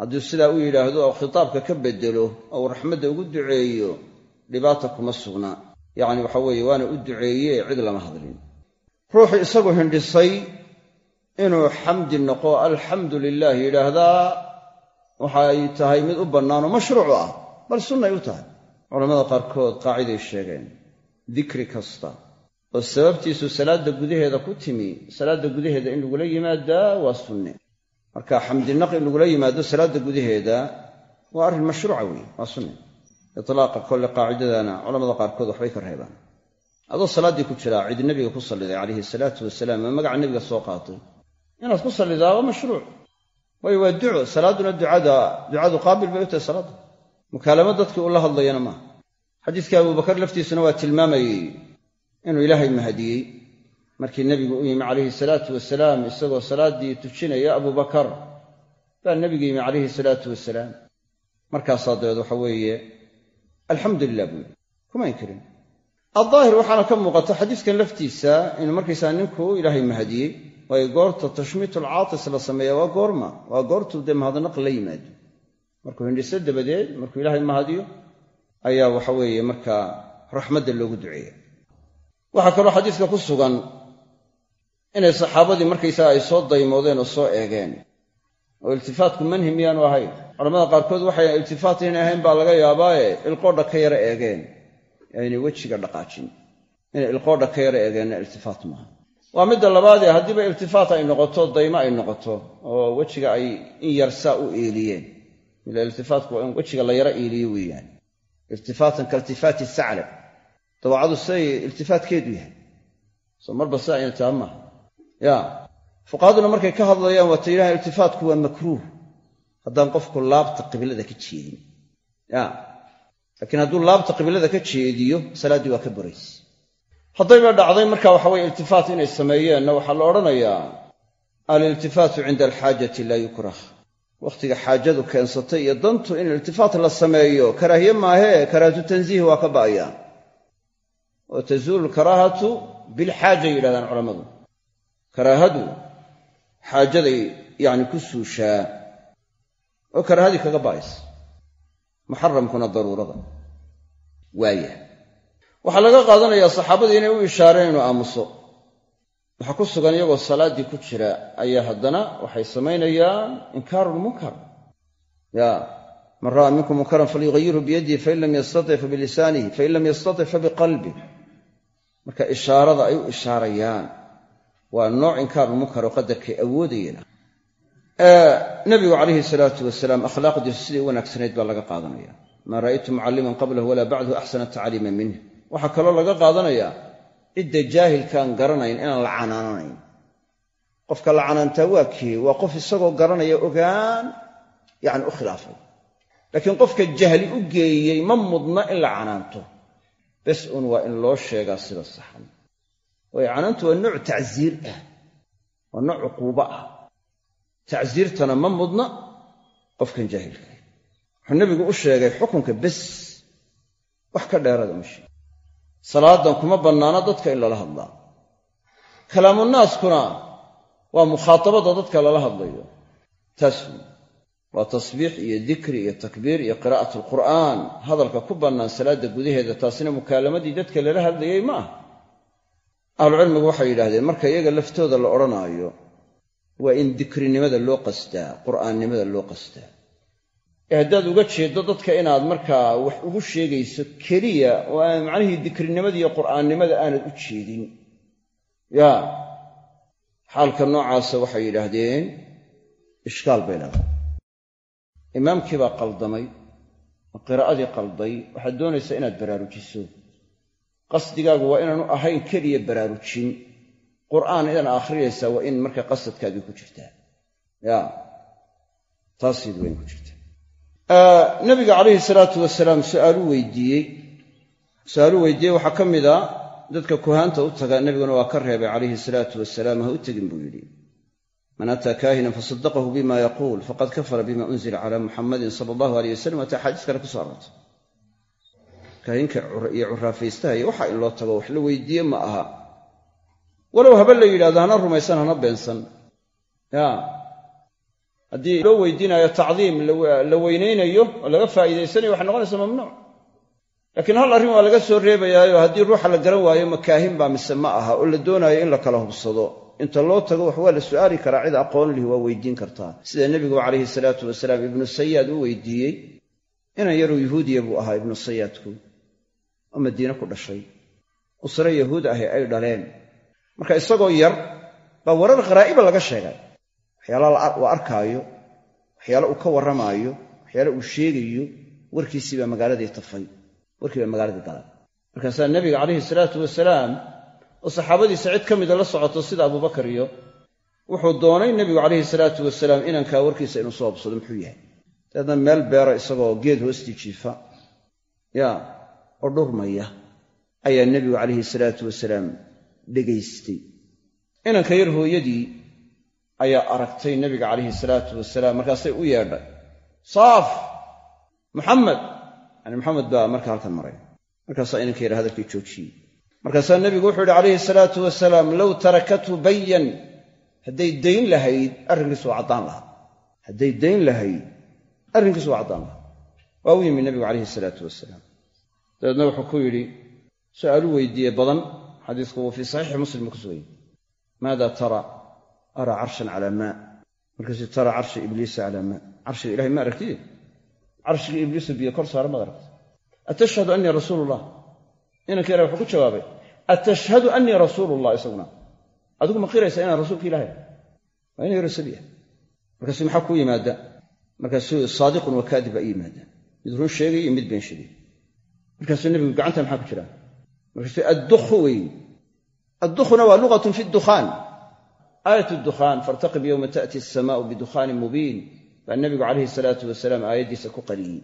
Hadduu sidaa u yidhaahdo oo khitaabka ka beddelo ou raxmadda ugu duceeyo dhibaata kuma sugna. Yacni waxa weeye waana u duceeye cid lama hadlin. Ruuxu isagu hindhisay inuu xamdi noqo alxamdu lilah yidhaahdaa waxay tahay mid u bannaanoo mashruucu ah bal sunnay u tahay. Culamada qaarkood qaaciday sheegeen dikri kasta oo sababtiisu salaadda gudaheeda ku timi salaadda gudaheeda in lagula yimaadaa waa sunne. Marka xamdinaq in lagula yimaado salaadda gudaheeda waa arrin mashruuca weeye waa sunne. Itlaaqa kolle qaacidadana culamada qaarkood waxbay ka reebaan. Adoo salaaddii ku jiraa cid nebiga ku salliday calayhi salaatu wasalaam ama magaca nebiga soo qaatay inaad ku sallidaa waa mashruuc. Waayo waa duco salaadduna ducada ducadu qaabil bay u tahay salaadda. Mukaalamo dadkii ula hadlayana maaha. Xadiiskii abubakar laftiisuna waa tilmaamayey inuu ilaahay mahadiyey markii nebigu u yimi calayhi salaatu wasalaam isagoo salaaddii tujinaya abubakar baa nebigu yimi calayhi salaatu wasalaam markaasaa dabeed waxa weeye alxamdu lilah buu yidhi. Kuma inkirin. Addaahir waxaana ka muuqata xadiiskan laftiisa inuu markaysaa ninku ilaahay mahadiyey waayo goorta tashmiit alcaatis la sameeya waa goorma waa goortuu dee mahadnaq la yimaado. Markuu hindhiso dabadeed markuu ilaahay mahadiyo ayaa waxa weeye markaa raxmadda loogu duceeya waxaa kaloo xadiiska ku sugan inay saxaabadii markaysaga ay soo daymoodeen oo soo eegeen. Oo iltifaatku manhi miyaanu ahayn. Culamada qaarkood waxay iltifaat inay ahayn baa laga yaabaaye ilqoodha ka yara eegeen. Aynay wejiga dhaqaajin. Inay ilqoodha ka yara eegeenna iltifaat maaha waa midda labaadee haddiiba iltifaat ay noqoto daymo ay noqoto oo wejiga ay in yarsaa u eeliyeen ila iltifaatku waa in wejiga la yaro eeliyo weeyaan. Iltifaatan kailtifaati saclab dawacadu siday iltifaatkeedu yahay. Soo marba sidaa ayna taha maaha ya fuqahaduna markay ka hadlayaan waata yidhahan iltifaatku waa makruuh. Haddaan qofku laabta qiblada ka jeedin. Ya laakiin hadduu laabta qiblada ka jeediyo salaaddii waa ka borayse haddayba dhacday marka waxa weye iltifaat inay sameeyeenna waxaa la odhanayaa aliltifaatu cinda alxaajati laa yukrah. Wakhtiga xaajadu keensatay iyo dantu in iltifaat la sameeyo karaahiye maahee karaahatu tansiihi waa ka ba'ayaan oo tazuulu lkaraahatu bilxaaja yidhahdaan culammadu. Karaahadu xaajaday yacni ku suushaa oo karaahadii kaga ba'aysa muxaramkuna daruurada. Waaya waxaa laga qaadanayaa saxaabadii inay u ishaareen inuu aamuso. Waxaa ku sugan iyagoo salaaddii ku jira ayaa haddana waxay samaynayaan inkaarulmunkar ya man ra'aa minkum munkaran falyughayirhu biyadihi fain lam yastatic fa fain lam yastatic fa marka ishaarada ay u ishaarayaan waa nooc inkaarulmunkar oo qadarkay awoodayeen. Nebigu calayhi salaatu wasalaam akhlaaqdiisu siday u wanaagsanayd baa laga qaadanaya. Maa ra'aytu mucalliman qablahu walaa bacdahu axsana tacliima minh waxaa kaloo laga qaadanayaa cidda jaahilkaan garanayn inaan la canaananayn qofka la canaantaa waa kii waa qof isagoo garanaya ogaan yacni u khilaafay. Laakiin qofka jahli u geeyey ma mudna in la canaanto bes un waa in loo sheegaa sida saxan. Waayo canaantu waa nooc tacsiir ah waa nooc cuquubo ah. Tacsiirtana ma mudna qofkan jaahilka wuxuu nebigu u sheegay xukunka bes wax ka dheerada uma sheegi salaadan kuma bannaana dadka in lala hadlaa. Kalaamunaaskuna waa mukhaatabada dadka lala hadlayo. Taas waa tasbiix iyo dikri iyo takbiir iyo qiraa'at alqur'aan. Hadalka ku bannaan salaadda gudaheeda taasina mukaalamadii dadka lala hadlayay ma ah ahlucilmigu waxay yidhahdeen marka iyaga laftooda la odhanaayo waa in dikrinimada loo qasdaa qur'aannimada loo qasdaa. Ee haddaad uga jeeddo dadka inaad markaa wax ugu sheegayso keliya oo aan macnihii dikrinimada iyo qur'aannimada aanad u jeedin. Yaa xaalka noocaasa waxay yidhaahdeen ishkaal bay leedahay imaamkii baa qaldamay oo qiraa'adii qalday waxaad doonaysaa inaad baraarujiso. Qasdigaagu waa inaanu ahayn keliya baraarujin. Qur'aan idan akhriyaysaa waa in marka qasadkaagii ku jirtaa. Ya taasiid waa in ku jirtaa. Nabiga calayhi salaatu wasalaam su'aaluu weydiiyey. Su'aaluu weydiiyey waxaa ka mid a dadka kuhaanta u taga nebiguna waa ka reebay calayhi salaatu wasalaam ha u tegin buu yidhi man ataa kaahinan fasadaqahu bima yaquul faqad kafara bima unzila cala muxamadin sala allahu aleyh wasalam waata axaadiis kale kuso aroortay kaahinka iyo curaafaystaha iyo waxa in loo tago wax la weydiiye ma aha walow haba la yidhahdo hana rumaysan hana beensan ya haddii loo weydiinayo tacdiim la weynaynayo oo laga faa'iidaysanayo waxay noqonaysa mamnuuc laakiin hal arrin waa laga soo reebayaayo haddii ruuxa la garan waayo makaahin baa mise ma aha oo la doonaayo in la kala hubsado inta loo tago wax waa la su'aali karaa cid aqoon lihi waa weydiin kartaa. Sida nebigu calayhi salaatu wasalaam ibnu sayaad u weydiiyey inan yaruu yuhuudiya buu ahaa ibnu sayaadku oo madiine ku dhashay. Usre yahuud ahi ay dhaleen. Marka isagoo yar baa warar kharaa'iba laga sheegay. Waxyaalaha uu arkaayo waxyaale uu ka warramaayo waxyaale uu sheegayo warkiisii baa magaaladii tafay warkii baa magaaladii galay. Markaasaa nebiga calayhi salaatu wasalaam oo saxaabadiisa cid ka mida la socoto sida abubakar iyo wuxuu doonay nebigu calayhi salaatu wasalaam inankaa warkiisa inuu soo hobsado muxuu yahay. Dabeedna meel beera isagoo geed hoostii jiifa yaa oo dhurmaya ayaa nebigu calayhi salaatu wasalaam dhegaystay. Inanka yar hooyadii ayaa aragtay nebiga calayhi salaatu wasalaam markaasay u yeedhay saaf muxamed yani maxamed baa marka halkan maray. Markaasaa inanka yar hadalkii joojiyey markaasaa nebigu wuxuu yidhi calayhi salaatu wasalaam low tarakathu bayan hadday dayn lahayd arrinkiisu waa caddaan lahaa. Hadday dayn lahayd arrinkiisu waa caddaan lahaa. Waa u yimi nebigu calayhi salaatu wasalaam. Dabeedna wuxuu ku yidhi su'aalu weydiiye badan xadiisku wuu fii saxiixi muslim ku sugayey maada tara araa carshan calaa maa? Markaasuu tara carsha ibliisa calaa maa. Carshiga ilahay ma aragtide carshiga ibliisu biyo kor saara maad aragta atashhadu annii rasuulu inanka ilahay wuxuu ku jawaabay atashhadu annii rasuulu llah isaguna. Adigu ma qiraysaa inaan rasuulka ilahay waa ina yarsabiya markaasuu maxaa kuu yimaada markaasuu saadiqun wa baa yimaada mid run sheegay iyo mid been sheegay. Markaasuu nebigu gacanta maxaa ku jiraa markaasuu addukhu weeye addukhuna waa lugatun fi dukhaan. Aayat dukhaan fartaqib yowma ta'ti asamaau bidukhaanin mubiin. Baa nebigu calayhi salaatu wasalaam aayaddiisa ku qariyey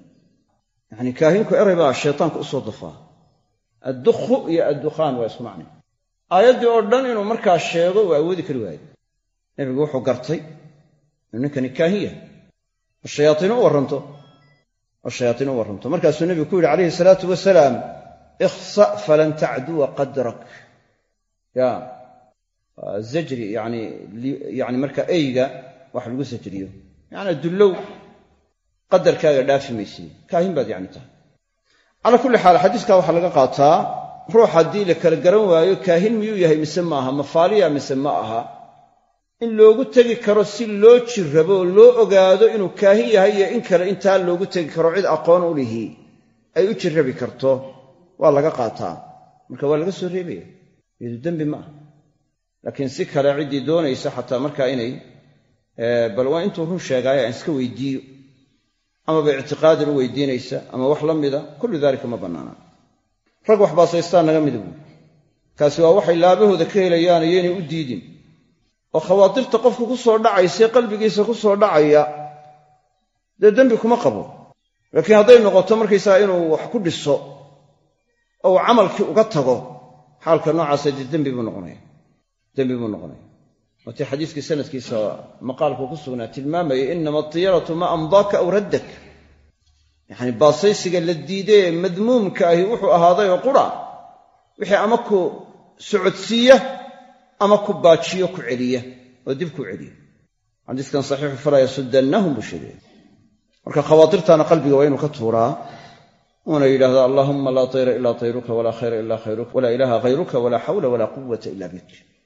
yacni kaahinku eray baa shaytaanka u dafaa addukhu iyo addukhaan waa isku macnay aayaddii oo dhan inuu markaa sheego waa awoodi kari waayo nebigu wuxuu gartay inuu ninkani kaahin yahay. Oo shayaaiin u warranto? Oo shayaatiin u warranto? Markaasuu nebigu ku yidhi calayhi salaatu wasalaam ikhsa falan tacduwa qadrak. Ya zajri yani yani markaa eyga wax lagu sajriyo. Yaani dullow qadarkaaga dhaafi maysid kaahin baad yani tahay calaa kulli xaal xadiiskaa waxaa laga qaataa ruux haddii la kala garan waayo kaahin miyuu yahay mise ma aha mafaaliya mise ma aha? In loogu tegi karo si loo jirrabo oo loo ogaado inuu kaahin yahay iyo in kale intaa loogu tegi karo cid aqoon u lihi ay u jirrabi karto waa laga qaataa. Marka waa laga soo reebaya iyadu dembi ma aha. Laakiin si kale ciddii doonaysa xataa markaa inay bal waa intuu run sheegaayo aan iska weydiiyo amaba ictiqaadan u weydiinaysa ama wax la mida kullu daalika ma bannaana. Rag wax baasaystaan naga mida buui kaasi waa waxay laabahooda ka helayaan iyo inay u diidin. Oo khawaatirta qofka ku soo dhacaysae qalbigiisa ku soo dhacaya dee dembi kuma qabo. Laakiin hadday noqoto markaysaga inuu wax ku dhiso oo uu camalkii uga tago xaalka noocaasa dee dembi buu noqonaya. Dembi buu noqonaya waatii xadiiskii sanadkiisa maqaalku ku sugnaa tilmaamaya inama atiyaratu ma amdaaka aw raddak yacni baasaysiga la diidee madmuumka ahi wuxuu ahaaday oo qura wixii ama ku socodsiiya ama ku baajiyo ku celiya oo dib ku celiya xadiiskan saxiixu falaa yasudannahum buu sheegaya marka khawaatirtaana qalbiga waa inuu ka tuuraa uuna yidhahda allaahumma laa tayra ilaa tayruka walaa khayra ilaa khayruka walaa ilaaha hayruka walaa xawla walaa quwata ila bik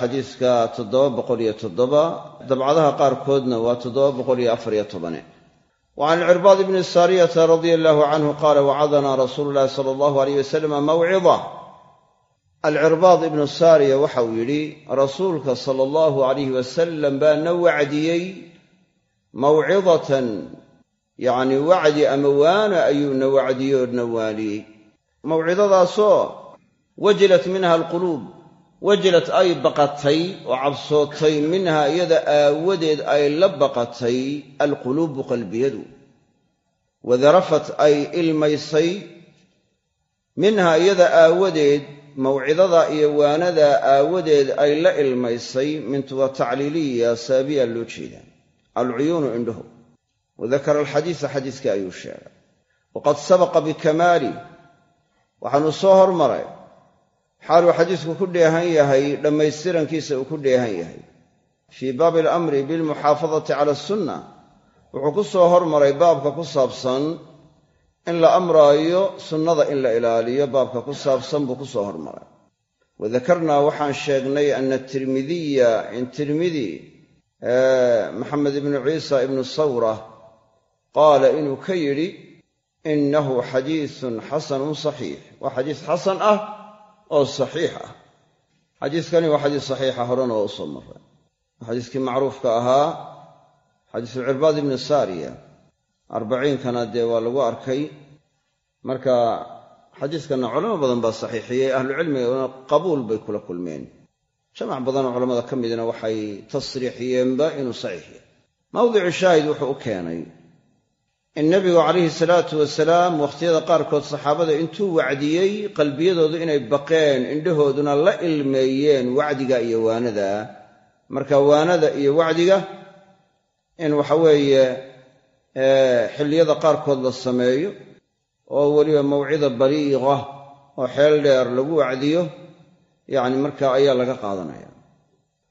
xadiiska toddoba boqol iyo toddoba dabcadaha qaarkoodna waa toddoba boqol iyo afar iyo tobane. Wa can cirbaad ibni saariyata radia allaahu canhu qaala wacadanaa rasuulu llahi sala allahu aleyh wasalam mawcida alcirbaad ibnu saariya waxa uu yidhi rasuulka sala allahu alayh wasalam baa na wacdiyey mawcidatan yacni wacdi ama waana wacdiyoo na waaliyey mawcidadaasoo wajilat minha wajilat ay baqatay oo cabsootay minha iyada aawadeed ay la baqatay alquluubu qalbiyadu. Wadarafat ay ilmaysay minha iyada aawadeed mawcidada iyo waanada aawadeed ay la ilmaysay mintuwa tacliiliya saabiya loo jeedaa alcuyuunu indhuhu. Wadakara alxadiisa xadiiskii ayuu sheegay. Waqad sabaqa bikamaali waxaanu soo hormaray xaaluu xadiisku ku dheehan yahay dhammaystirankiisa uu ku dheehan yahay. Fii baabi alamri bilmuxaafadati cala asunna wuxuu ku soo hormaray baabka ku saabsan in la amraayo sunnada in la ilaaliyo baabka ku saabsan buu ku soo hormaray. Wadakarnaa waxaan sheegnay ana tirmidiya in tirmidi maxamed ibnu ciisa ibnu sawra qaala inuu ka yidhi innahu xadiisun xasanun saxiix. Waa xadiis xasan ah oo saxiix ah. Xadiiskani waa xadiis saxiixa horena waa u soo maray xadiiskii macruufka ahaa xadiisu cirbaad ibni saariya arbaciinkana dee waa lagu arkay. Marka xadiiskanna culamo badan baa saxiixiyey ahlucilmigana qabuul bay kula kulmeen. Jamac badanoo culammada ka midna waxay tasriixiyeenba inuu saxiix yahay mawdicu shaahid wuxuu u keenay in nebigu calayhi salaatu wasalaam wakhtiyada qaarkood saxaabada intuu wacdiyey qalbiyadoodu inay baqeen indhahooduna la ilmeeyeen wacdiga iyo waanada. Marka waanada iyo wacdiga in waxa weeye xilliyada qaarkood la sameeyo oo weliba mawcida baliiqa oo xeel dheer lagu wacdiyo yacni markaa ayaa laga qaadanaya.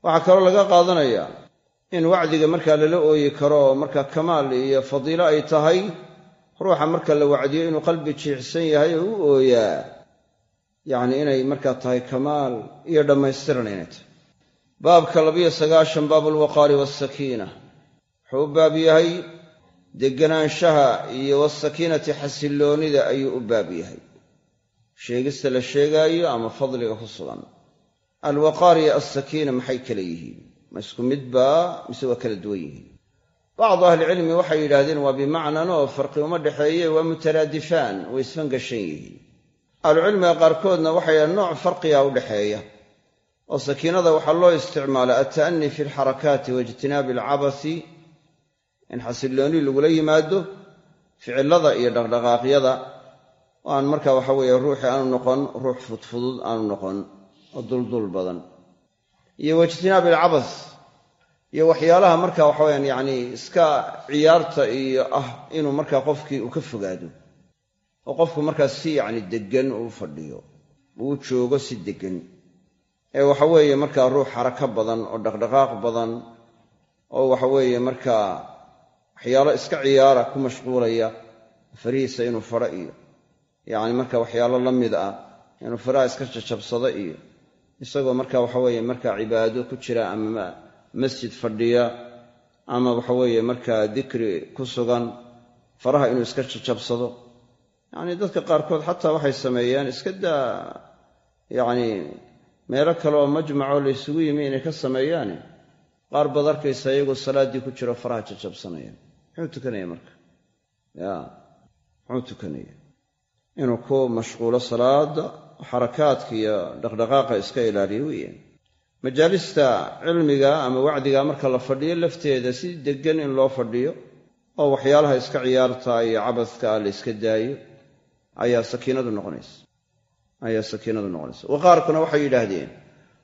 Waxaa kaloo laga qaadanayaa in wacdiga markaa lala ooyi karo markaa kamaal iyo fadiilo ay tahay ruuxa marka la wacdiyo inuu qalbi jiicsan yahay oo u ooyaa. Yacni inay markaa tahay kamaal iyo dhammaystiran inay tahay. Baabka labiyo sagaashan baabu alwaqaari wasakiina wuxuu u baab yahay deganaanshaha iyo wasakiinati xasilloonida ayuu u baab yahay. Sheegista la sheegaayo ama fadliga ku sugan. Alwaqaar iyo alsakiina maxay kala yihiin ma isku midbaa mise waa kala duwan yihiin? Bacdu ahlicilmi waxay yidhaahdeen waa bimacnan oo farqi uma dhexeeye waa mutaraadifaan way isfangashan yihiin. Ahlucilmiga qaarkoodna waxay yidhahdeen nooc farqiga u oo sakiinada waxaa loo isticmaala alta'ani fi alxarakaati waijtinaabi alcabasi in xasillooni lagula yimaado ficilada iyo dhaqdhaqaaqyada. Oo aan marka waxa weeye ruuxii aanu noqon ruux fudfudud aanu noqon oo duldul badan iyo waijtinaabi alcabas iyo waxyaalaha marka waxaweyaan yacni iska ciyaarta iyo ah inuu markaa qofkii uu ka fogaado. Oo qofku markaa si yacni deggan uu fadhiyo uu joogo si deggan. Ee waxa weeye markaa ruux xarako badan oo dhaqdhaqaaq badan oo waxa weeye markaa waxyaalo iska ciyaara ku mashquulaya farihiisa inuu fadho iyo yacni marka waxyaalo la mid ah inuu faraha iska jajabsado iyo isagoo marka waxaweeye markaa cibaado ku jira ama masjid fadhiya ama waxaweeye markaa dikri ku sugan faraha inuu iska jajabsado yacni dadka qaarkood xataa waxay sameeyaan iska daa yacni meelo kale oo majmacoo la ysugu yimi inay ka sameeyaane qaar baad arkaysa iyagoo salaaddii ku jiro faraha jajabsanaya muxuu tukanaya marka? Ya muxuu tukanaya. Inuu ku mashquulo salaada xarakaadka iyo dhaqdhaqaaqa iska ilaaliyo weeyaan majaalista cilmiga ama wacdiga marka la fadhiyo lafteeda si deggan in loo fadhiyo oo waxyaalaha iska ciyaarta iyo cabadka la yska daayo ayaa sakiinadu noqonaysa. Ayaa sakiinadu noqonaysa. Waqaarkuna waxay yidhaahdeen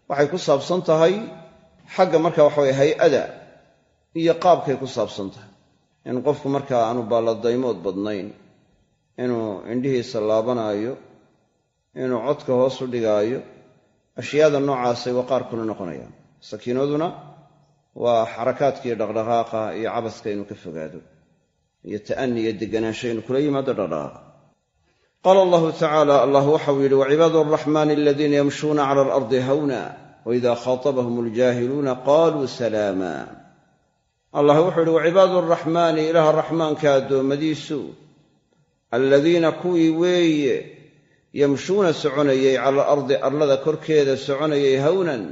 waxay ku saabsan tahay xagga marka waxaweye hay'ada iyo qaabkay ku saabsan tahay. In qofku markaa aanu baalladaymood badnayn inuu indhihiisa laabanaayo inuu codka hoos u dhigaayo. Ashyaada noocaasay waqaarkuna noqonayaan. Sakiinaduna waa xarakaadka iyo dhaqdhaqaaqa iyo cabaska inuu ka fogaado. Iyo ta'ani iyo deganaansho inuu kula yimaado dhaqdhaqaaqa. Qaala allahu tacaala allah waxau yidhi wacibaadu araxmaani aladiina yamshuuna cala alardi hawna waida khaatabahum aljaahiluuna qaluu salaama. Allah wuxuu yidhi wacibaadu araxmaani ilaaha raxmaanka addoommadiisu aladiina kuwii weeye yamshuuna soconayey cala alardi arlada korkeeda soconayay hawnan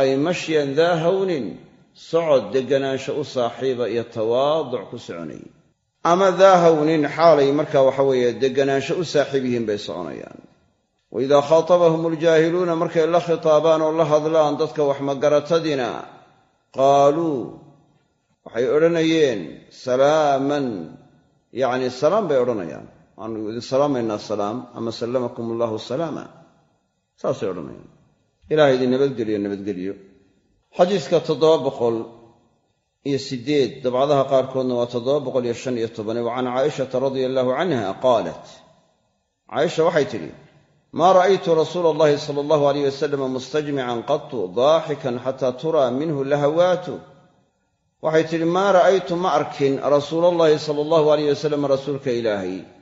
ay mashyan daa hawnin socod deganaansho u saaxiiba iyo tawaaduc ku soconayey ama daahawnin xaalay markaa waxa weeye deganaansho u saaxiib yihiin bay soconayaan. Wa idaa khaatabahum aljaahiluuna markay la khitaabaan oo la hadlaan dadka waxmagaratadina qaaluu waxay odhanayeen salaaman yacni salaam bay odhanayaan waanu idin salaamaynaa salaam ama sallamakum allahu salaama. Saasay odhanayaan. Ilahay idin nabadgeliyo nabadgeliyo xadiiska toddoba boqol iyo sideed dabcadaha qaarkoodna waa toddoba boqol iyo shan iyo tobane wa caaishata radia allahu canha qaalat caaisha waxay tidhi maa ra'aytu rasuula allahi sala allahu alayh wasalama mustajmican qatu daaxikan xataa turaa minhu lahawaatu. Waxay tidhi maa ra'aytu ma arkin rasuulallahi sala allahu alayh wasalam rasuulka ilaahay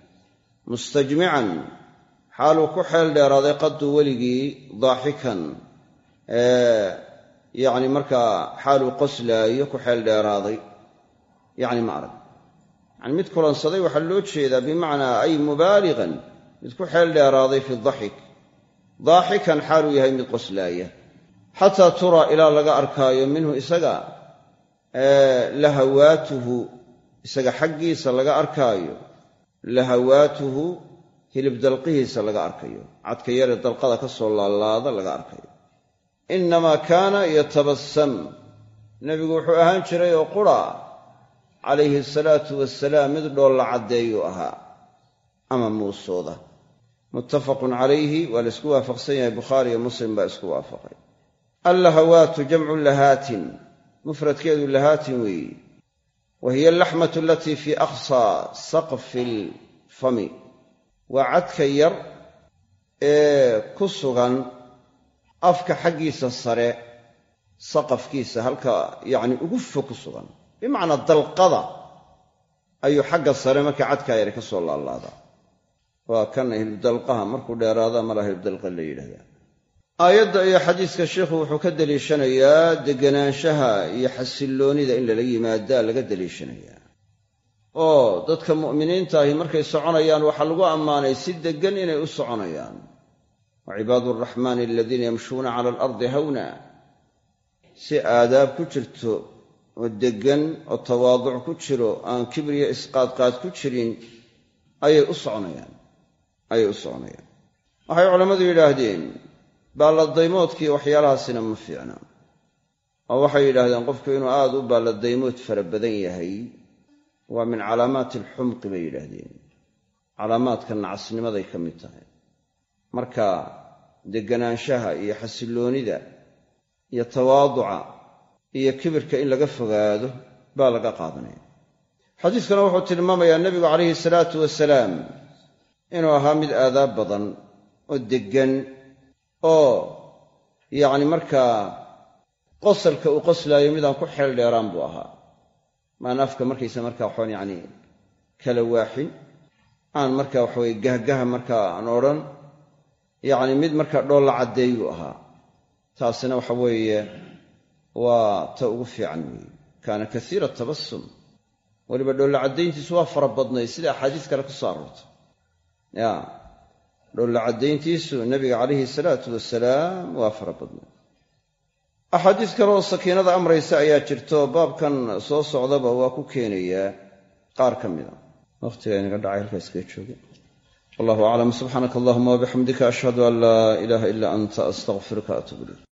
mustajmican xaaluu ku xeel dheeraaday qaduu weligii daaxikan yacni markaa xaaluu qoslaayo ku xeel dheeraaday yacni ma arag yani mid kulansaday waxaa loo jeedaa bimacnaa ay mubaaligan mid ku xeel dheeraaday fi daxik daaxikan xaaluu yahay mid qoslaaya xataa turaa ilaa laga arkaayo minhu isaga lahawaatuhu isaga xaggiisa laga arkaayo lahawaatuhu hilib dalqihiisa laga arkayo. Cadka yare dalqada ka soo laalaada laga arkayo. Innamaa kaana yatabasam nebigu wuxuu ahaan jiray oo qura calayhi asalaatu wasalaam mid dhoolla caddeeyuu ahaa. Ama muusooda. Muttafaqun calayhi waa la isku waafaqsan yahay. Bukhaari iyo muslim baa isku waafaqay. Allahawaatu jamcu lahaatin. Mufradkeedu lahaatin weeyi wa hiya alaxmatu alatii fii aqsaa saqfi lfami waa cadka yar ee ku sugan afka xaggiisa sare saqafkiisa halka yacni ugu fog ku sugan bimacnaa dalqada ayuu xagga sare markii cadkaa yare ka soo laalaadaa waa kan hilibdalqaha markuu dheeraada mala hilibdalqa la yidhahdaa aayadda iyo xadiiska sheikhu wuxuu ka deliishanayaa deganaanshaha iyo xasilloonida in lala yimaadaa laga deliishanayaa. Oo dadka mu'miniinta ahi markay soconayaan waxaa lagu ammaanay si deggan inay u soconayaan. Wa cibaadu araxmaani aladiina yamshuuna cala alardi hawna. Si aadaab ku jirto oo deggan oo tawaaduc ku jiro aan kibriya isqaadqaad ku jirin ayay u soconayaan. Ayay u soconayaan. Waxay culammadu yidhaahdeen baalladaymoodkiiyo waxyaalahaasina ma fiicna. oo waxay yidhaahdeen qofku inuu aad u baalladaymood fara badan yahay waa min calaamaati alxumqi bay yidhaahdeen. Calaamaadka nacasnimaday ka mid tahay. Marka deganaanshaha iyo xasilloonida iyo tawaaduca iyo kibirka in laga fogaado baa laga qaadanaya. Xadiiskana wuxuu tilmaamayaa nebigu calayhi salaatu wasalaam inuu ahaa mid aadaab badan oo deggan oo yacni markaa qosalka uu qoslaayo midaan ku xeel dheeraan buu ahaa. Maan afka markaysa markaa waxaan yacni kala waaxin aan markaa waxaweye gahgaha markaa aan odhan yacni mid markaa dhoolla caddeeyuu ahaa. Taasina waxa weeye waa ta ugu fiican weeye. Kaana kasiira tabasum weliba dhoolla caddayntiisu waa fara badnay sida axaadiis kale ku soo aroortay ya dhoolla caddayntiisu nebiga calayhi salaatu wasalaam waa fara badnay axaadiis kaleoo sakiinada amraysa ayaa jirto baabkan soo socdaba waa ku keenayaa qaar ka mida wakhtiga inaga dhacay halkaa iskaga jooga. Wallahu aclam subxaanaka allahuma wabixamdika ashhadu an laa ilaaha ilaa anta astaqfiruka atuub